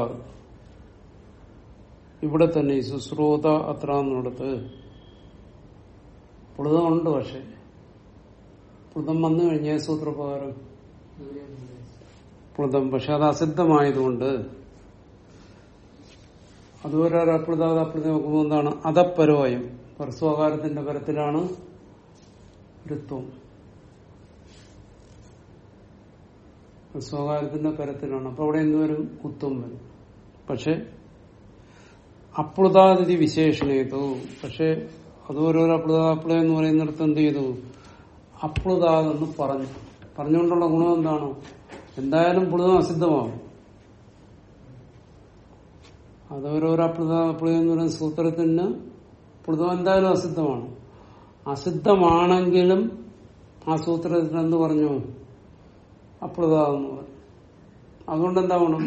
ഇവിടെ തന്നെ ശുശ്രൂത അത്ര എന്നിടത്ത് പ്ലുതമുണ്ട് പക്ഷെ പുളുതം വന്നു കഴിഞ്ഞ സൂത്രപ്രകാരം പ്ലുതം പക്ഷെ അത് അസിദ്ധമായതുകൊണ്ട് അപ്ലുതാത അപ്ലുത നോക്കുമ്പോൾ എന്താണ്? അതപ്പരവായും പരസ്വകാരത്തിന്റെ പരത്തിലാണ് ഋത്വം. സ്വകാര്യത്തിന്റെ പരത്തിലാണ്. അപ്പൊ അവിടെ എന്തുവരും കുത്തും വരും. പക്ഷെ അപ്ലുതാതിഥി വിശേഷണേതു. പക്ഷെ അതോരോരോ അപ്ലുത അപ്ലുത എന്ന് പറയുന്നിടത്ത് എന്ത് ചെയ്തു? അപ്ലുതാതെന്ന് പറഞ്ഞു. പറഞ്ഞുകൊണ്ടുള്ള ഗുണം എന്താണ്? എന്തായാലും പുളുതം അസിദ്ധമാവും. അതോരോരോ അപ്ലുത അപ്ലുത എന്ന് പറയുന്ന സൂത്രത്തിന് പുളിതം എന്തായാലും അസിദ്ധമാണ്. അസിദ്ധമാണെങ്കിലും ആ സൂത്രത്തിന് എന്ത് പറഞ്ഞു? അപ്ലുതാന്ന് പറഞ്ഞു. അതുകൊണ്ട് എന്താ ഗുണം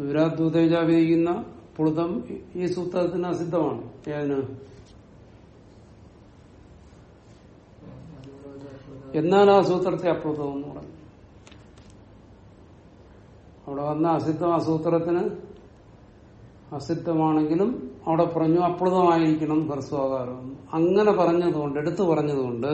വിരാദൂതേജ വിധിക്കുന്ന പുളുതം ഈ സൂത്രത്തിന് അസിദ്ധമാണ്. ഏതിന് എന്നാൽ ആ സൂത്രത്തെ അപ്ലുതം എന്ന് പറഞ്ഞു. അവിടെ വന്ന അസിദ്ധം ആ സൂത്രത്തിന് അസിദ്ധമാണെങ്കിലും അവിടെ പറഞ്ഞു അപ്ലുതമായിരിക്കണം ഹ്രസ്വാകാരം അങ്ങനെ പറഞ്ഞതുകൊണ്ട് എടുത്തു പറഞ്ഞതുകൊണ്ട്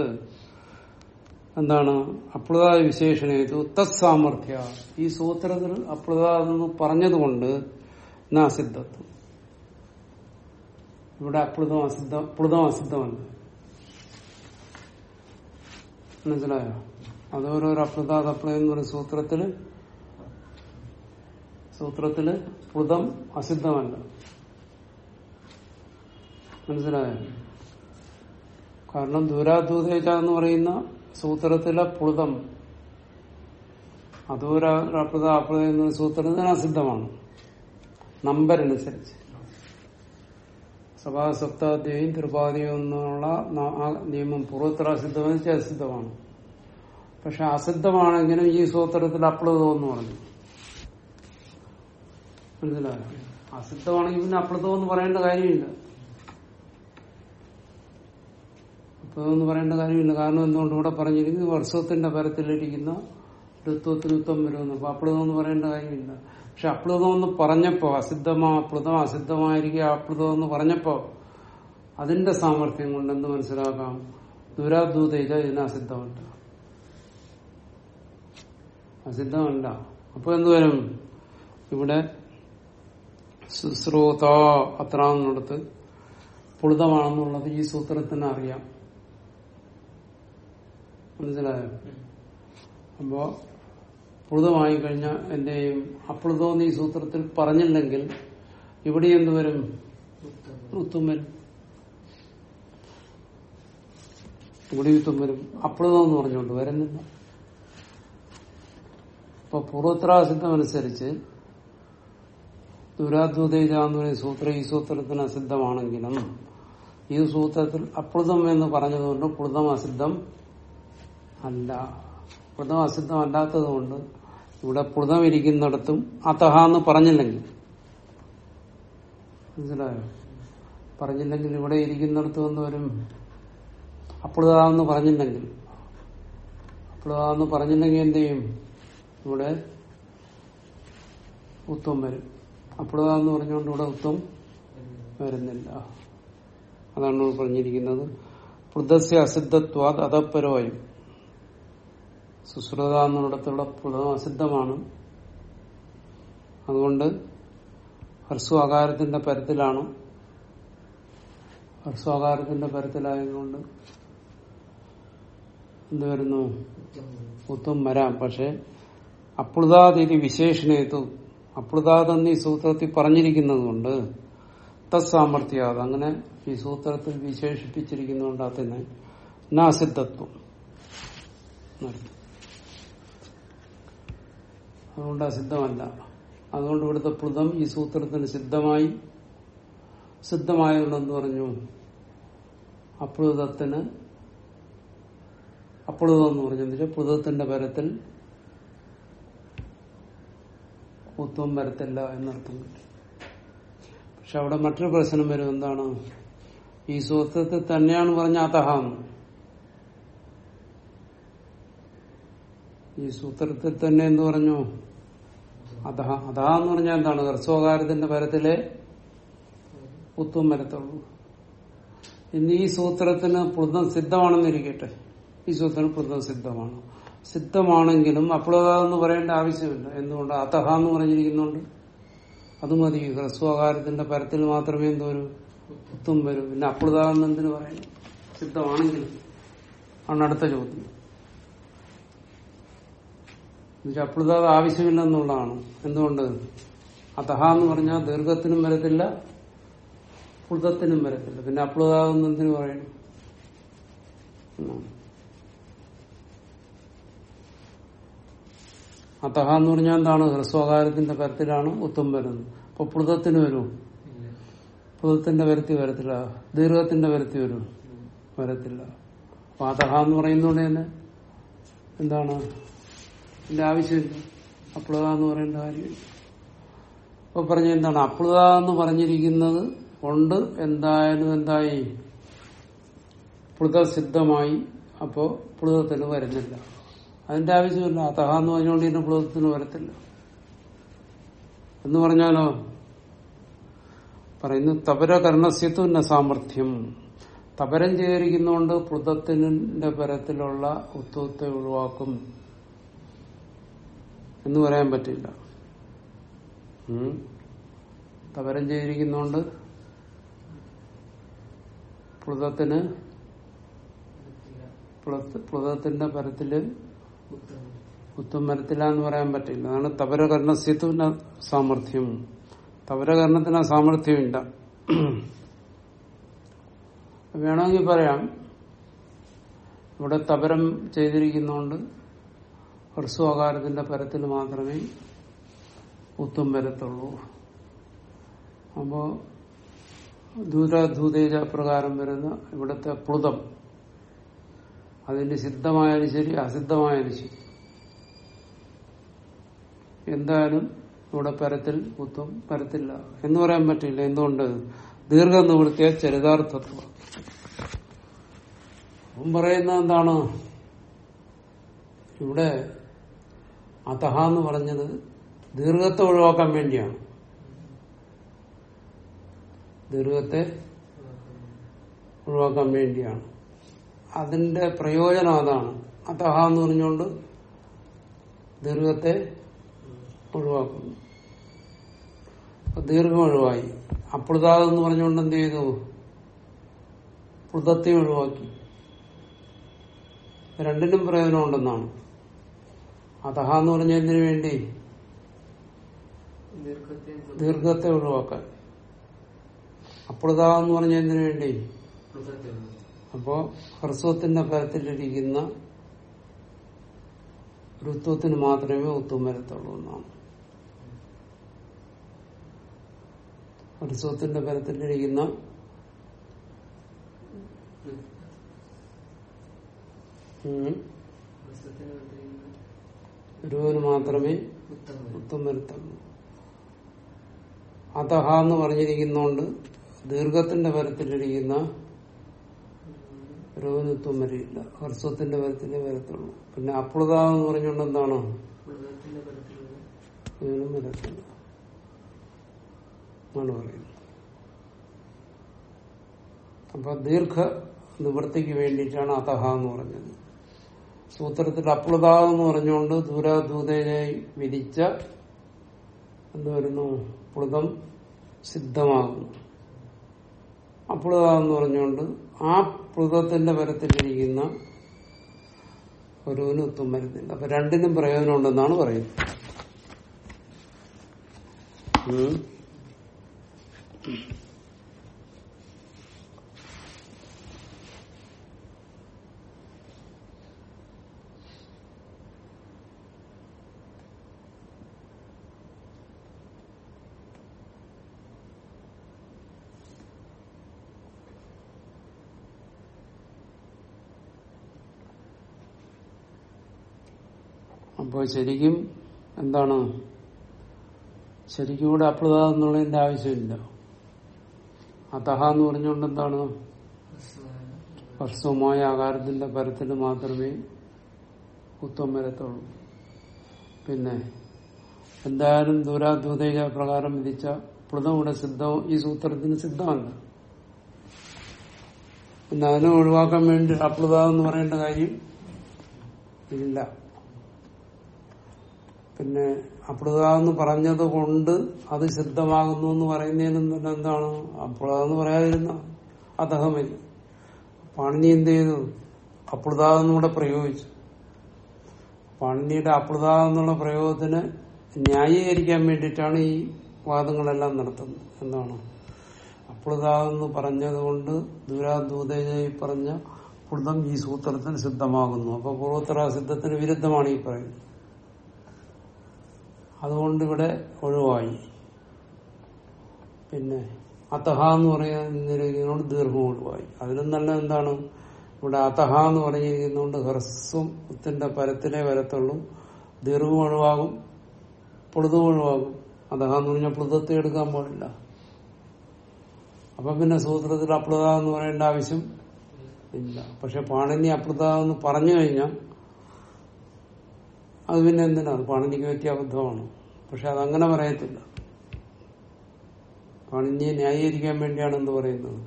എന്താണ്? അപ്ലുത വിശേഷണേതു തത്സാമർഥ്യ. ഈ സൂത്രത്തിൽ അപ്ലുത എന്ന് പറഞ്ഞതുകൊണ്ട് അസിദ്ധത്വം. ഇവിടെ അപ്ലുതം അസിദ്ധം പ്ലുതം അസിദ്ധമല്ല മനസ്സിലായോ? അതോരോരോ എന്ന് പറയുന്ന സൂത്രത്തിൽ സൂത്രത്തിൽ പ്ലുതം അസിദ്ധമല്ല. മനസ്സിലായോ? കാരണം ദൂരാദൂതേജ എന്ന് പറയുന്ന സൂത്രത്തിലെ പ്ലുതം അദൂരാപ്ലുത അപ്ലുത എന്ന സൂത്രത്തിന് അസിദ്ധമാണ്. നമ്പരനുസരിച്ച്. സഭാസപ്താധ്യായും ത്രിപാദിയും എന്നുള്ള നിയമം പൂർവത്ര വെച്ചാൽ അസിദ്ധമാണ് പക്ഷെ അസിദ്ധമാണെങ്കിലും ഈ സൂത്രത്തിൽ അപ്ലുതം എന്ന് പറഞ്ഞു. മനസ്സിലായോ? അസിദ്ധമാണെങ്കിൽ പിന്നെ അപ്ലുതം എന്ന് പറയേണ്ട കാര്യമില്ല. അപ്ലുതം പറയേണ്ട കാര്യമില്ല. കാരണം എന്തുകൊണ്ട് ഇവിടെ പറഞ്ഞിരിക്കുന്നത് വർഷത്തിന്റെ പരത്തിലിരിക്കുന്ന ഋത്വത്തിന് യുദ്ധം വരുമെന്ന്. അപ്പൊ അപ്ലുതം പറയേണ്ട കാര്യമില്ല. പക്ഷെ അപ്ലുതം എന്ന് പറഞ്ഞപ്പോ അസിദ്ധമാ അപ്ലുതം അസിദ്ധമായിരിക്കുക അപ്ലുതം എന്ന് പറഞ്ഞപ്പോ അതിന്റെ സാമർഥ്യം കൊണ്ട് എന്ത് മനസ്സിലാക്കാം? ദുരാദൂതയില്ല ഇതിന് അസിദ്ധമല്ല അസിദ്ധമല്ല. അപ്പൊ എന്തുവരും ഇവിടെ ശുശ്രൂത അത്രാന്നിടത്ത് പുളിതമാണെന്നുള്ളത് ഈ സൂത്രത്തിന് അറിയാം. മനസ്സിലായോ? അപ്പോ പുളിതമായി കഴിഞ്ഞാൽ എന്റെ അപ്ലുതമെന്ന് ഈ സൂത്രത്തിൽ പറഞ്ഞില്ലെങ്കിൽ ഇവിടെ എന്തുവരും ഉത്തും വരും ഇവിടെ വരും. അപ്ലുതം എന്ന് പറഞ്ഞുകൊണ്ട് വരുന്നില്ല. ഇപ്പൊ പൂർവത്രാസിദ്ധം അനുസരിച്ച് ദുരാദ്വതേജ എന്ന് പറയുന്ന സൂത്രം ഈ സൂത്രത്തിന് അസിദ്ധമാണെങ്കിലും ഈ സൂത്രത്തിൽ അപ്ലുതം എന്ന് പറഞ്ഞതുകൊണ്ട് പ്ലുതം അസിദ്ധം അല്ല. പ്ലുതം അസിദ്ധം അല്ലാത്തത് കൊണ്ട് ഇവിടെ പ്ലുതം ഇരിക്കുന്നിടത്തും അതഹ എന്ന് പറഞ്ഞില്ലെങ്കിൽ. മനസ്സിലായോ? പറഞ്ഞില്ലെങ്കിൽ ഇവിടെ ഇരിക്കുന്നിടത്തും എന്ന് വരും. അപ്ലുത എന്ന് പറഞ്ഞില്ലെങ്കിൽ. അപ്ലുത എന്ന് പറഞ്ഞില്ലെങ്കിൽ എന്ത് ചെയ്യും? ഇവിടെ ഉത്തം വരും. അപ്ലുത പറഞ്ഞുകൊണ്ട് ഇവിടെ ഉത്തം വരുന്നില്ല. അതാണ് പറഞ്ഞിരിക്കുന്നത്. പ്ലുതസ്യ അസിദ്ധത്വാത് അതപ്പരമായും സുശ്രുത എന്നിടത്തുള്ള പ്രസിദ്ധമാണ് അതുകൊണ്ട് ഹർസു ആകാരത്തിന്റെ പരത്തിലാണ്. ഹർസു ആകാരത്തിന്റെ പരത്തിലായതുകൊണ്ട് എന്ത് വരുന്നു? ഉത്തം വരാം. പക്ഷെ അപ്ലുതാതിരി വിശേഷണേത്തു അപ്ലുതാതെന്ന് ഈ സൂത്രത്തിൽ പറഞ്ഞിരിക്കുന്നത് കൊണ്ട് തത്സാമർത്ഥ്യാത് അങ്ങനെ ഈ സൂത്രത്തിൽ വിശേഷിപ്പിച്ചിരിക്കുന്നതുകൊണ്ട് അതിന് നാസിദ്ധത്വം. എന്നർത്ഥം. അതുകൊണ്ട് അസിദ്ധമല്ല അതുകൊണ്ട് ഇവിടുത്തെ പ്ലുതം ഈ സൂത്രത്തിന് സിദ്ധമായി. സിദ്ധമായതുകൊണ്ടെന്ന് പറഞ്ഞു? അപ്ലുതത്തിന് അപ്ലുതം എന്ന് പറഞ്ഞെന്ന് പ്ലുതത്തിന്റെ പരത്തിൽ ഉത്തം വരത്തില്ല എന്നർത്ഥം കിട്ടി. പക്ഷെ അവിടെ മറ്റൊരു പ്രശ്നം വരും എന്താണ് ഈ സൂത്രത്തിൽ തന്നെയാണ് പറഞ്ഞ അതഹാന്ന് ഈ സൂത്രത്തിൽ തന്നെ എന്ന് പറഞ്ഞു? അധ അധഹ എന്ന് പറഞ്ഞാൽ എന്താണ്? ഹർസ്വകാരത്തിന്റെ പരത്തിലെ പുത്തും വരത്തുള്ളൂ ഇന്ന് ഈ സൂത്രത്തിന് പുതം സിദ്ധമാണെന്നിരിക്കട്ടെ. ഈ സൂത്രം പുതം സിദ്ധമാണ്. സിദ്ധമാണെങ്കിലും അപ്ലതാന്ന് പറയേണ്ട ആവശ്യമില്ല. എന്തുകൊണ്ട്? അതഹ എന്ന് പറഞ്ഞിരിക്കുന്നുണ്ട്. അത് മതി. ഹ്രസ്വകാരത്തിന്റെ പരത്തിൽ മാത്രമേ എന്തൊരു പുത്തും വരൂ. പിന്നെ അപ്ലതാന്ന് എന്തിനു പറയുന്നു സിദ്ധമാണെങ്കിലും. ആണ് അടുത്ത ചോദ്യം. എന്നുവെച്ചാൽ അത് ആവശ്യമില്ലെന്നുള്ളതാണ്. എന്തുകൊണ്ട്? അതഹ എന്ന് പറഞ്ഞാൽ ദീർഘത്തിനും വരത്തില്ല പുതത്തിനും വരത്തില്ല. പിന്നെ അപ്ലുതാകുന്നതിന് പറയണം. അതഹ എന്ന് പറഞ്ഞാൽ എന്താണ്? ഹ്രസ്വകാരത്തിന്റെ പരത്തിലാണ് ഉത്തം വരുന്നത്. അപ്പൊ പ്ലുതത്തിന് വരും. പ്ലുതത്തിന്റെ വരുത്തി വരത്തില്ല. ദീർഘത്തിന്റെ വരുത്തി വരും. വരത്തില്ല. അപ്പൊ അതഹ എന്ന് പറയുന്നതുകൊണ്ട് തന്നെ എന്താണ്? ഇതിന്റെ ആവശ്യമില്ല അപ്ലുത എന്ന് പറയേണ്ട കാര്യം. അപ്പൊ പറഞ്ഞ എന്താണ്? അപ്ലുത എന്ന് പറഞ്ഞിരിക്കുന്നത് കൊണ്ട് എന്തായാലും എന്തായി? പ്ലുത സിദ്ധമായി അപ്പോ പ്ലുതത്തിന് വരുന്നില്ല. അതിന്റെ ആവശ്യമില്ല. അതഹ എന്ന് പറഞ്ഞുകൊണ്ട് ഇതിന്റെ പ്ലുതത്തിന് വരത്തില്ല. എന്ന് പറഞ്ഞാലോ? പറയുന്നു തപര കർണസ്യത്വ സാമർഥ്യം. തപരം ചെയ്തിരിക്കുന്നതുകൊണ്ട് പ്ലുതത്തിന്റെ പരത്തിലുള്ള ഉത്വത്തെ ഒഴിവാക്കും. എന്ന് പറയാൻ പറ്റില്ല. തപരം ചെയ്തിരിക്കുന്നോണ്ട് പ്ലുതത്തിന് പ്ലുത- പ്ലുതത്തിന്റെ പരത്തിൽ കുത്തും വരത്തില്ല എന്ന് പറയാൻ പറ്റില്ല. അതാണ് തപരകർണസ്യത്വ സാമർഥ്യം. തപരകരണത്തിന് ആ സാമർഥ്യമില്ല. വേണമെങ്കിൽ പറയാം. ഇവിടെ തപരം ചെയ്തിരിക്കുന്നതുകൊണ്ട് ഹ്രസ്വകാരത്തിന്റെ പരത്തിൽ മാത്രമേ ഒത്തും വരത്തുള്ളൂ. അപ്പോ ദൂരധൂതേജ പ്രകാരം വരുന്ന ഇവിടുത്തെ പ്ലുതം അതിന്റെ സിദ്ധമായാലും ശരി അസിദ്ധമായാലും ശരി. എന്തായാലും ഇവിടെ പരത്തിൽ ഉത്തും പരത്തില്ല എന്ന് പറയാൻ പറ്റില്ല. എന്തുകൊണ്ട്? ദീർഘം നിവൃത്തിയ ചരിതാർത്ഥത്വം. അപ്പം പറയുന്ന എന്താണ്? ഇവിടെ അതഹ എന്ന് പറഞ്ഞത് ദീർഘത്തെ ഒഴിവാക്കാൻ വേണ്ടിയാണ്. ദീർഘത്തെ ഒഴിവാക്കാൻ വേണ്ടിയാണ്. അതിന്റെ പ്രയോജനം അതാണ്. അതഹ എന്ന് പറഞ്ഞുകൊണ്ട് ദീർഘത്തെ ഒഴിവാക്കുന്നു. ദീർഘം ഒഴിവായി. എന്ന് പറഞ്ഞുകൊണ്ട് എന്ത് ചെയ്തു? പ്ലുതത്തെ ഒഴിവാക്കി. രണ്ടിനും പ്രയോജനമുണ്ടെന്നാണ്. അതഹ എന്ന് പറഞ്ഞതിന് വേണ്ടി ദീർഘത്തെ ഒഴിവാക്കാൻ അപ്ലുത എന്ന് പറഞ്ഞതിന് വേണ്ടി. പ്ലുതത്തെ അപ്പോ ഹ്രസ്വത്തിന്റെ ഫലത്തിലിരിക്കുന്ന ഋത്വത്തിന് മാത്രമേ ഉത്തം വരത്തുള്ളൂ എന്നാണ്. ഹ്രസ്വത്തിന്റെ ഫലത്തിലിരിക്കുന്ന വന്നിരിക്കുന്ന ഗുരുവിന് മാത്രമേ മുത്തം വരത്തുള്ളൂ. അതഹ എന്ന് പറഞ്ഞിരിക്കുന്നോണ്ട് ദീർഘത്തിന്റെ ഫലത്തിലിരിക്കുന്ന രോഗനിത്വം വരില്ല. ഹർസ്വത്തിന്റെ ഫലത്തിലേ വരത്തുള്ളൂ. പിന്നെ അപ്ലുത എന്ന് പറഞ്ഞുകൊണ്ട് എന്താണ് ഇതിനും വരത്തില്ല. പറയുന്നത്. അപ്പൊ ദീർഘ നിവൃത്തിക്ക് വേണ്ടിയിട്ടാണ് അതഹ എന്ന് പറഞ്ഞത്. സൂത്രത്തിൽ അപ്ലുത എന്ന് പറഞ്ഞുകൊണ്ട് ദൂരാദൂതയായി വിരിച്ച എന്തുവരുന്നു പ്ലുതം സിദ്ധമാകുന്നു. അപ്ലുത എന്ന് പറഞ്ഞുകൊണ്ട് ആ പ്ലുതത്തിന്റെ പരത്തിലിരിക്കുന്ന ഒരുവിനും ഒത്തും വരുന്നില്ല. അപ്പൊ രണ്ടിനും പ്രയോജനം ഉണ്ടെന്നാണ് പറയുന്നത്. ഉം. അപ്പോൾ ശരിക്കും എന്താണ്? ശരിക്കും ഇവിടെ അപ്ലുത എന്നുള്ളതിന്റെ ആവശ്യമില്ല. അതഹ എന്ന് പറഞ്ഞുകൊണ്ട് എന്താണ്? ഹ്രസ്വമായ ആകാരത്തിന്റെ പരത്തിൽ മാത്രമേ ഉത്തം വരത്തുള്ളൂ. പിന്നെ എന്തായാലും ദൂരാദ്വതേജ പ്രകാരം വിധിച്ച പ്ലുതം ഇവിടെ സിദ്ധവും ഈ സൂത്രത്തിന് സിദ്ധമല്ല. പിന്നെ അതിനെ ഒഴിവാക്കാൻ വേണ്ടി അപ്ലുത എന്ന് പറയേണ്ട കാര്യം ഇല്ല. പിന്നെ അപ്രതാന്ന് പറഞ്ഞത് കൊണ്ട് അത് സിദ്ധമാകുന്നു എന്ന് പറയുന്നതിന് എന്താണ്? അപ്രതാന്ന് പറയാതിരുന്ന അദ്ദേഹമില്ല പാണിനി എന്ത് ചെയ്തു? അപ്രതാന്നും കൂടെ പ്രയോഗിച്ചു. പാണിനിയുടെ എന്നുള്ള പ്രയോഗത്തിന് ന്യായീകരിക്കാൻ വേണ്ടിയിട്ടാണ് ഈ വാദങ്ങളെല്ലാം നടത്തുന്നത്. എന്താണ്? അപ്രതാന്ന് പറഞ്ഞത് പറഞ്ഞതുകൊണ്ട് ദൂരാദൂതയായി പറഞ്ഞ പ്ലുതം ഈ സൂത്രത്തിന് സിദ്ധമാകുന്നു. അപ്പൊ പൂർവോത്തര സിദ്ധത്തിന് വിരുദ്ധമാണ് ഈ പറയുന്നത്. അതുകൊണ്ട് ഇവിടെ ഒഴിവായി. പിന്നെ അതഹ എന്ന് പറയുന്നതിനോട് ദീർഘം ഒഴിവായി. അതിനും നല്ല എന്താണ്? ഇവിടെ അതഹ എന്ന് പറഞ്ഞിരിക്കുന്നതുകൊണ്ട് ഹ്രസ്വത്തിന്റെ പരത്തിലേ വരത്തുള്ളൂ. ദീർഘം ഒഴിവാകും പൊളുതും ഒഴിവാകും. അതഹ എന്ന് പറഞ്ഞാൽ പ്ലുതത്തെ എടുക്കാൻ പാടില്ല. അപ്പൊ പിന്നെ സൂത്രത്തിൽ അപ്ലുത എന്ന് പറയേണ്ട ആവശ്യം ഇല്ല. പക്ഷെ പാണിനി അപ്ലുത എന്ന് പറഞ്ഞു കഴിഞ്ഞാൽ അത് പിന്നെ എന്തിനാ അത് പാണിനിക്ക് പറ്റിയ അബദ്ധമാണ്. പക്ഷെ അതങ്ങനെ പറയത്തില്ല. പാണിനിയെ ന്യായീകരിക്കാൻ വേണ്ടിയാണ് എന്ത് പറയുന്നത്.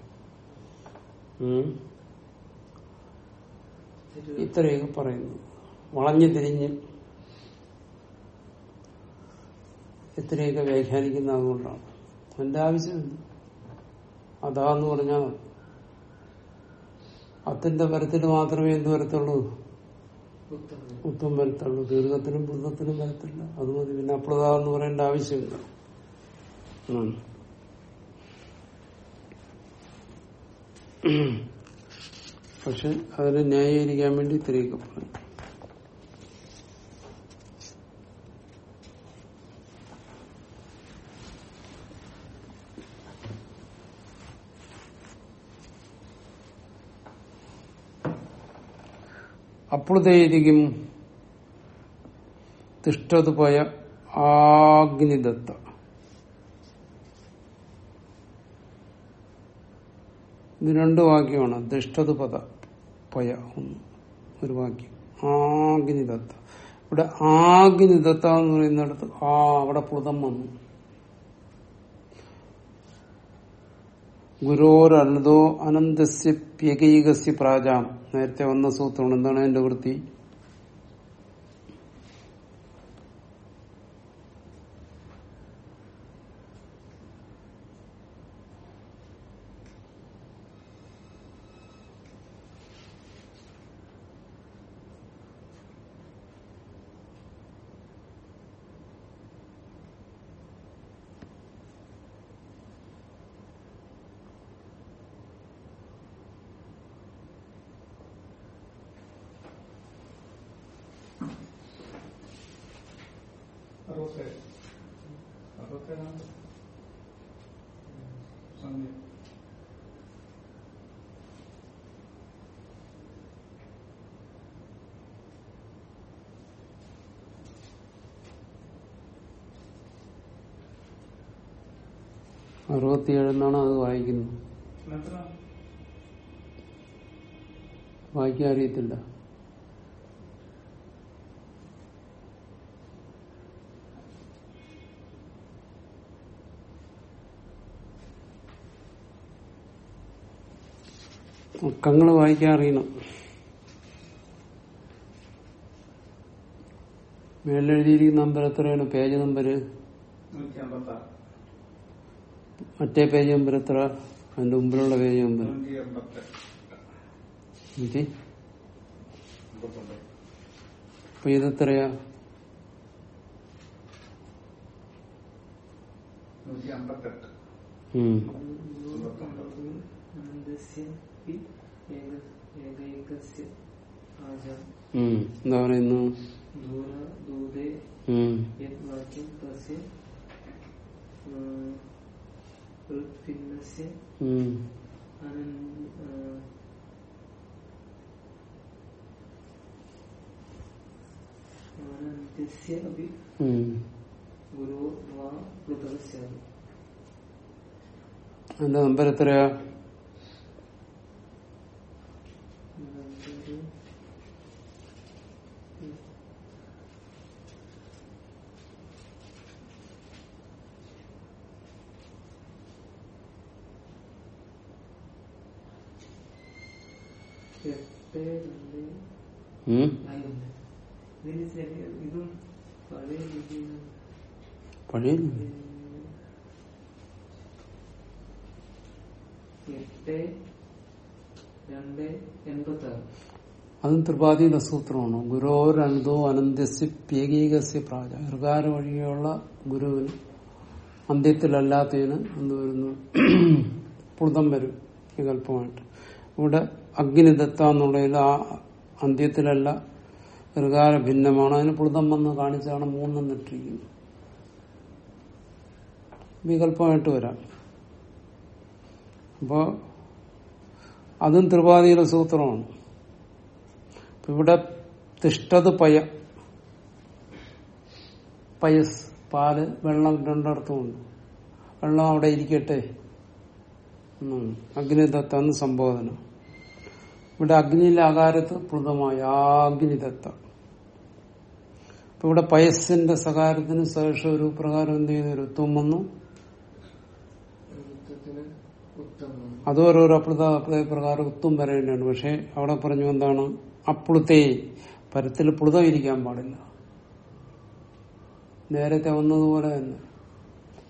ഇത്രയൊക്കെ പറയുന്നു. വളഞ്ഞു തിരിഞ്ഞ് ഇത്രയൊക്കെ വ്യാഖ്യാനിക്കുന്ന അതുകൊണ്ടാണ് എന്റെ ആവശ്യമില്ല. അതാന്ന് പറഞ്ഞാൽ അത്തിന്റെ പരത്തിൽ മാത്രമേ എന്ത് വരത്തുള്ളൂ? ഉത്തം വരത്തുള്ളൂ. ദീർഘത്തിനും ബുദ്ധത്തിനും വരത്തില്ല. അത് മതി. പിന്നെ അപ്രത എന്ന് പറയേണ്ട ആവശ്യമില്ല. പക്ഷെ അതിനെ ന്യായീകരിക്കാൻ വേണ്ടി ഇത്രയൊക്കെ പറഞ്ഞു അപ്പോഴത്തേക്കും തിഷ്ടത് പോയ ആഗ്നിദത്ത. ഇത് രണ്ട് വാക്യമാണ്. ദിഷ്ടത് പദ പയ ഒന്ന്. ഒരു വാക്യം. ആഗ്നിദത്ത. ഇവിടെ ആഗ്നിദത്ത എന്ന് പറയുന്നിടത്ത് ആ അവിടെ പുതം വന്നു. ഗുരോരൽതോ അനന്തസ്യ പ്യകൈകസ്യ പ്രാജാം. നേരത്തെ വന്ന സൂത്രമാണ് എന്താണ് എന്റെ വൃത്തി? അറുപത്തിയേഴെന്നാണ് അത് വായിക്കുന്നത്? വായിക്കാൻ അറിയത്തില്ല. അക്കങ്ങൾ വായിക്കാൻ അറിയണം. മേലെഴുതിയിരിക്കുന്ന നമ്പർ എത്രയാണ്? പേജ് നമ്പര് നൂറ്റി മറ്റേ പേജ് നമ്പർ എത്ര അതിന്റെ മുമ്പിലുള്ള പേജ് നമ്പർ. അപ്പൊ ഇതെത്രയാ. എന്താ പറയുന്നു? ദൂര അതിന്റെ നമ്പർ എത്രയാ നമ്പര് എട്ട് രണ്ട് ഉം. ആയിരുന്നു ഇതിന് ചെറിയ ഇതും പഴയ അതും ത്രിപാതിയുടെ സൂത്രമാണ്. ഗുരോരന്തോ അനന്ത്യസ്യ പ്യേകീകസ്യ പ്രാജ. ഋകാര വഴിയുള്ള ഗുരുവിന് അന്ത്യത്തിലല്ലാത്തതിന് എന്ത് വരുന്നു? പുളുതം വരും വികല്പമായിട്ട് ഇവിടെ അഗ്നിദത്ത എന്നുള്ളതിൽ ആ അന്ത്യത്തിലല്ല ഋകാര ഭിന്നമാണ്. അതിന് പുളുതം വന്ന് കാണിച്ചാണ് മൂന്നും നിട്ടിരിക്കുന്നത് വികല്പമായിട്ട് വരാം. അപ്പോ അതും ത്രിപാതിയുടെ സൂത്രമാണ്. ഇവിടെ തിഷ്ടത് പയ പയസ് പാൽ വെള്ളം രണ്ടിടത്തുമുണ്ട് വെള്ളം അവിടെ ഇരിക്കട്ടെ? അഗ്നിദത്ത സംബോധന. ഇവിടെ അഗ്നിയിലെ ആകാരത്ത് പ്ലുതമായ ആഗ്നിദത്ത. അപ്പൊ ഇവിടെ പയസ്സിന്റെ സകാരത്തിന് ശേഷം ഒരു പ്രകാരം എന്ത് ചെയ്യുന്ന? ഒരു ഉത്തം വന്നു. അത് ഓരോരോ അപ്ലുത പ്രകാരം ഉത്തും വരേണ്ടതാണ് പക്ഷെ അവിടെ പറഞ്ഞു എന്താണ്? അപ്ലുത്തേ പരത്തിൽ പ്ലുതം ഇരിക്കാൻ പാടില്ല. നേരത്തെ വന്നതുപോലെ തന്നെ.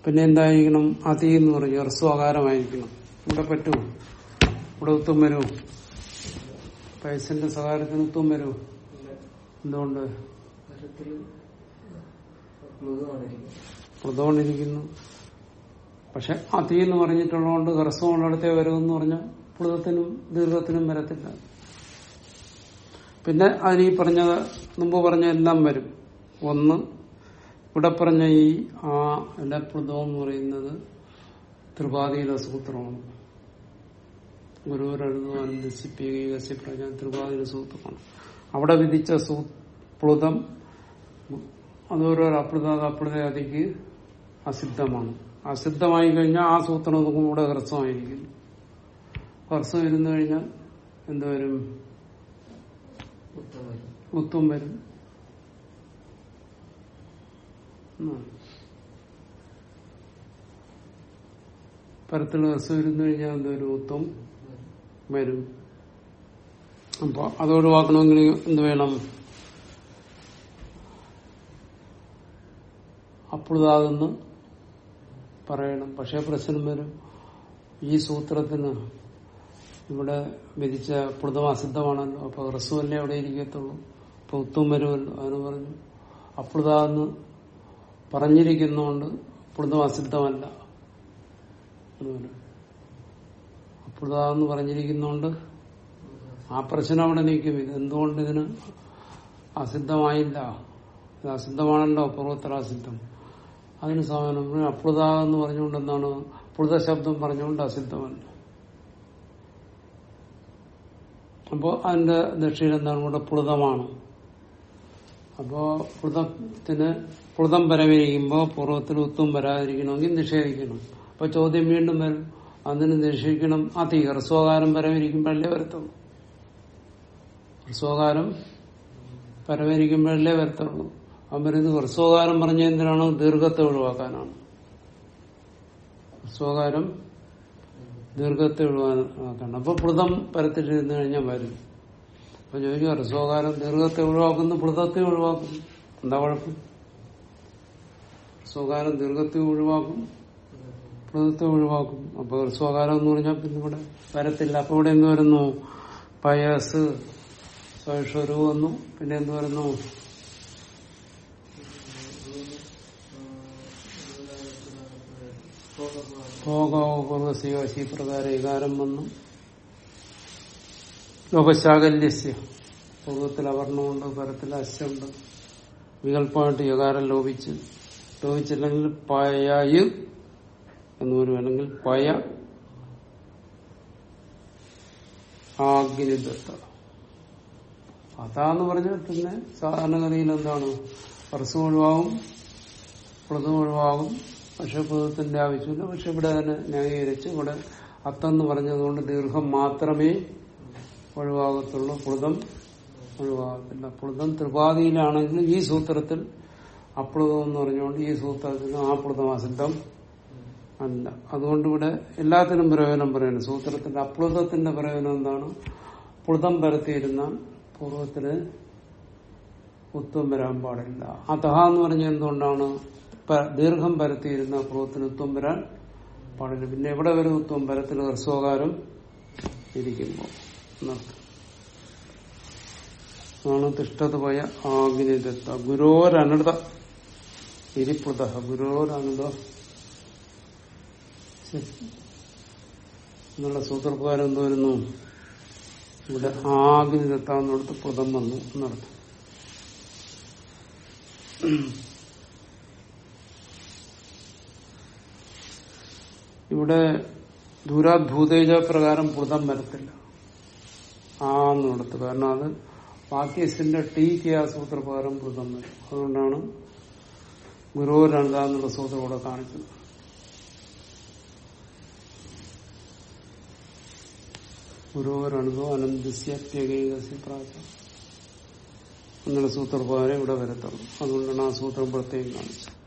പിന്നെ എന്തായിരിക്കണം? അതി എന്ന് പറഞ്ഞു. ഹ്രസ്വകാരമായിരിക്കണം ഇവിടെ പറ്റുമോ? ഇവിടെ ഉത്തം വരുമോ? പയസിന്റെ സകാരത്തിന് ഉത്തം വരൂ. എന്തുകൊണ്ട്? പ്ലുതോണ്ടിരിക്കുന്നു പക്ഷെ അതി എന്ന് പറഞ്ഞിട്ടുള്ളതുകൊണ്ട് ഹ്രസ്വമുള്ളിടത്തേ വരുമെന്ന് പറഞ്ഞാൽ പ്ലുതത്തിനും ദീർഘത്തിനും വരത്തില്ല. പിന്നെ അതിന് പറഞ്ഞ മുമ്പ് പറഞ്ഞ എല്ലാം വരും. ഒന്ന് ഇവിടെ പറഞ്ഞ ഈ ആ എന്റെ പ്ലുതം എന്ന് പറയുന്നത് ത്രിപാതിയിലെ സൂത്രമാണ്. ഗുരുവരെഴുതുവാനുസിപ്പിക്കുക പ്രജ ത്രിപാതിര സൂത്രമാണ് അവിടെ വിധിച്ച സൂ പ്ലുതം അതോരോ അപ്ലുത അപ്രത അതിക്ക് അസിദ്ധമാണ്. അസിദ്ധമായി കഴിഞ്ഞാൽ ആ സൂത്രം കൂടെ ഹ്രസ്വമായിരിക്കും. ഹ്രസ്വം ഇരുന്നു കഴിഞ്ഞാൽ എന്തുവരും ഉത്തം വരും. പരത്തിൽ ഹ്രസ്വം ഇരുന്നു കഴിഞ്ഞാൽ എന്തുവരും ഉത്തും വരും. അപ്പൊ അത് ഒഴിവാക്കണമെങ്കിൽ എന്ത് വേണം? അപ്പോഴതാകുന്ന പറയണം. പക്ഷേ പ്രശ്നം വരും. ഈ സൂത്രത്തിന് ഇവിടെ വിധിച്ച പുളുതം അസിദ്ധമാണല്ലോ. അപ്പൊ റസുവല്ലേ അവിടെ ഇരിക്കത്തുള്ളൂ. അപ്പൊ ഉത്തും വരുമല്ലോ. അതിന് പറഞ്ഞു. അപ്പോഴതാന്ന് പറഞ്ഞിരിക്കുന്നതുകൊണ്ട് പുളുതം അസിദ്ധമല്ല. എന്ന് പറഞ്ഞു. അപ്പുതാന്ന് പറഞ്ഞിരിക്കുന്നോണ്ട് ആ പ്രശ്നം അവിടെ നീക്കും. ഇത് എന്തുകൊണ്ട് ഇതിന് അസിദ്ധമായില്ല? ഇത് അസിദ്ധമാണല്ലോ പൂർവോത്തര അസിദ്ധം. അതിന് സമാനം അപ്ലുത എന്ന് പറഞ്ഞുകൊണ്ട് എന്താണ് പുളുത ശബ്ദം പറഞ്ഞുകൊണ്ട് അസിദ്ധമല്ല. അപ്പോ അതിന്റെ ദക്ഷിണ എന്താണ്? ഇവിടെ പ്ലുതമാണ് അപ്പോ പ്ലുതത്തിന് പ്ലുതം പരമിരിക്കുമ്പോ പൂർവത്തിൽ ഉത്തും വരാതിരിക്കണമെങ്കിൽ നിഷേധിക്കണം. അപ്പൊ ചോദ്യം വീണ്ടും വരും. അതിന് നിരീക്ഷിക്കണം. അതി ഹ്രസ്വകാരം പരമിരിക്കുമ്പോഴല്ലേ വരത്തുള്ളൂ. ഹ്രസ്വകാരം പരമിരിക്കുമ്പോഴല്ലേ വരത്തുള്ളൂ. അവൻ പറയുന്നത് ഹ്രസ്വകാരം പറഞ്ഞ എന്തിനാണ്? ദീർഘത്തെ ഒഴിവാക്കാനാണ്. ഹ്രസ്വകാരം ദീർഘത്തെ ഒഴിവാക്കാനാണ്. അപ്പൊ പ്ലുതം പരത്തിട്ടിരുന്നു കഴിഞ്ഞാൽ വരും. അപ്പൊ ചോദിക്കുക ഹ്രസ്വകാരം ദീർഘത്തെ ഒഴിവാക്കുന്നു പ്ലുതത്തെ ഒഴിവാക്കുന്നു. എന്താ കുഴപ്പം? ഹ്രസ്വകാരം ദീർഘത്തെ ഒഴിവാക്കും. പ്ലുതത്തെ ഒഴിവാക്കും. അപ്പൊ ഹ്രസ്വകാരം എന്ന് പറഞ്ഞാൽ പിന്നെ ഇവിടെ വരത്തില്ല. അപ്പൊ ഇവിടെ എന്ത് വരുന്നു? പയസ് സ്വയസ്വരൂ വന്നു. പിന്നെ എന്ത് വരുന്നു? ഭോഗോപൂർവസിയോശി പ്രകാരം വികാരം വന്നു. ലോകശാകല്യസ്യ. പൂർവത്തിൽ അവർണമുണ്ട് പരത്തിൽ അശ്വണ്ട് വികല്പമായിട്ട് യകാരം ലോപിച്ച് ലോപിച്ചില്ലെങ്കിൽ പയായ് എന്ന് പറയുകയാണെങ്കിൽ പയ ആഗ്നിദത്ത. അതാന്ന് പറഞ്ഞാൽ പിന്നെ സാധാരണഗതിയിൽ എന്താണ്? ഹ്രസ്വം ഒഴിവാകും പ്ലതും ഒഴിവാകും പക്ഷെ പ്രതത്തിന്റെ ആവശ്യമില്ല. പക്ഷെ ഇവിടെ തന്നെ ന്യായീകരിച്ച് ഇവിടെ അത്തെന്ന് പറഞ്ഞതുകൊണ്ട് ദീർഘം മാത്രമേ ഒഴിവാകത്തുള്ളൂ. പ്ലുതം ഒഴിവാകത്തില്ല. പ്ലുതം ത്രിപാതിയിലാണെങ്കിലും ഈ സൂത്രത്തിൽ അപ്ലുതം എന്ന് പറഞ്ഞുകൊണ്ട് ഈ സൂത്രത്തിൽ ആ പ്ലുതം അസിദ്ധം അല്ല. അതുകൊണ്ട് ഇവിടെ എല്ലാത്തിനും പ്രയോജനം പറയുന്നു. സൂത്രത്തിന്റെ അപ്ലുതത്തിന്റെ പ്രയോജനം എന്താണ്? പ്ലുതം പരത്തിയിരുന്ന പൂർവത്തിന് ഉത്വം വരാൻ പാടില്ല. അതഹ എന്ന് പറഞ്ഞ എന്തുകൊണ്ടാണ്? ദീർഘം പരത്തിയിരുന്ന പൂർവത്തിന് ഉത്വം വരാൻ പാടില്ല. പിന്നെ എവിടെ വരും ഉത്വം? പരത്തിൽ ഹ്രസ്വകാരം ഇരിക്കുമ്പോൾ. തിഷ്ടത് പോയ ആഗ്നിദത്ത. ഗുരോരനുത. ഇരിപ്ലുത ഗുരോരനുത. എന്നുള്ള സൂത്രപ്രകാരം എന്ത് വരുന്നു ഇവിടെ ആഗ്നിദത്താന്നിടത്ത് പദം വന്നു എന്നർത്ഥം. ഇവിടെ ദൂരാഭൂതേജ പ്രകാരം പുതം വരത്തില്ല. ആ എന്നിടത്ത് കാരണം അത് വാക്യസിന്റെ ടീക്ക് ആ സൂത്രപ്രകാരം പുതം വരും. അതുകൊണ്ടാണ് ഗുരുവരണ്ടാന്നുള്ള സൂത്രം ഇവിടെ കാണിച്ചത് ഗുരുവരണതോ അനന്തിസ്യത്യകൈകസ്യ പ്രാച എന്നുള്ള സൂത്രപ്രകാരം ഇവിടെ വരത്തുള്ളൂ. അതുകൊണ്ടാണ് ആ സൂത്രം പ്രത്യേകം കാണിച്ചത്.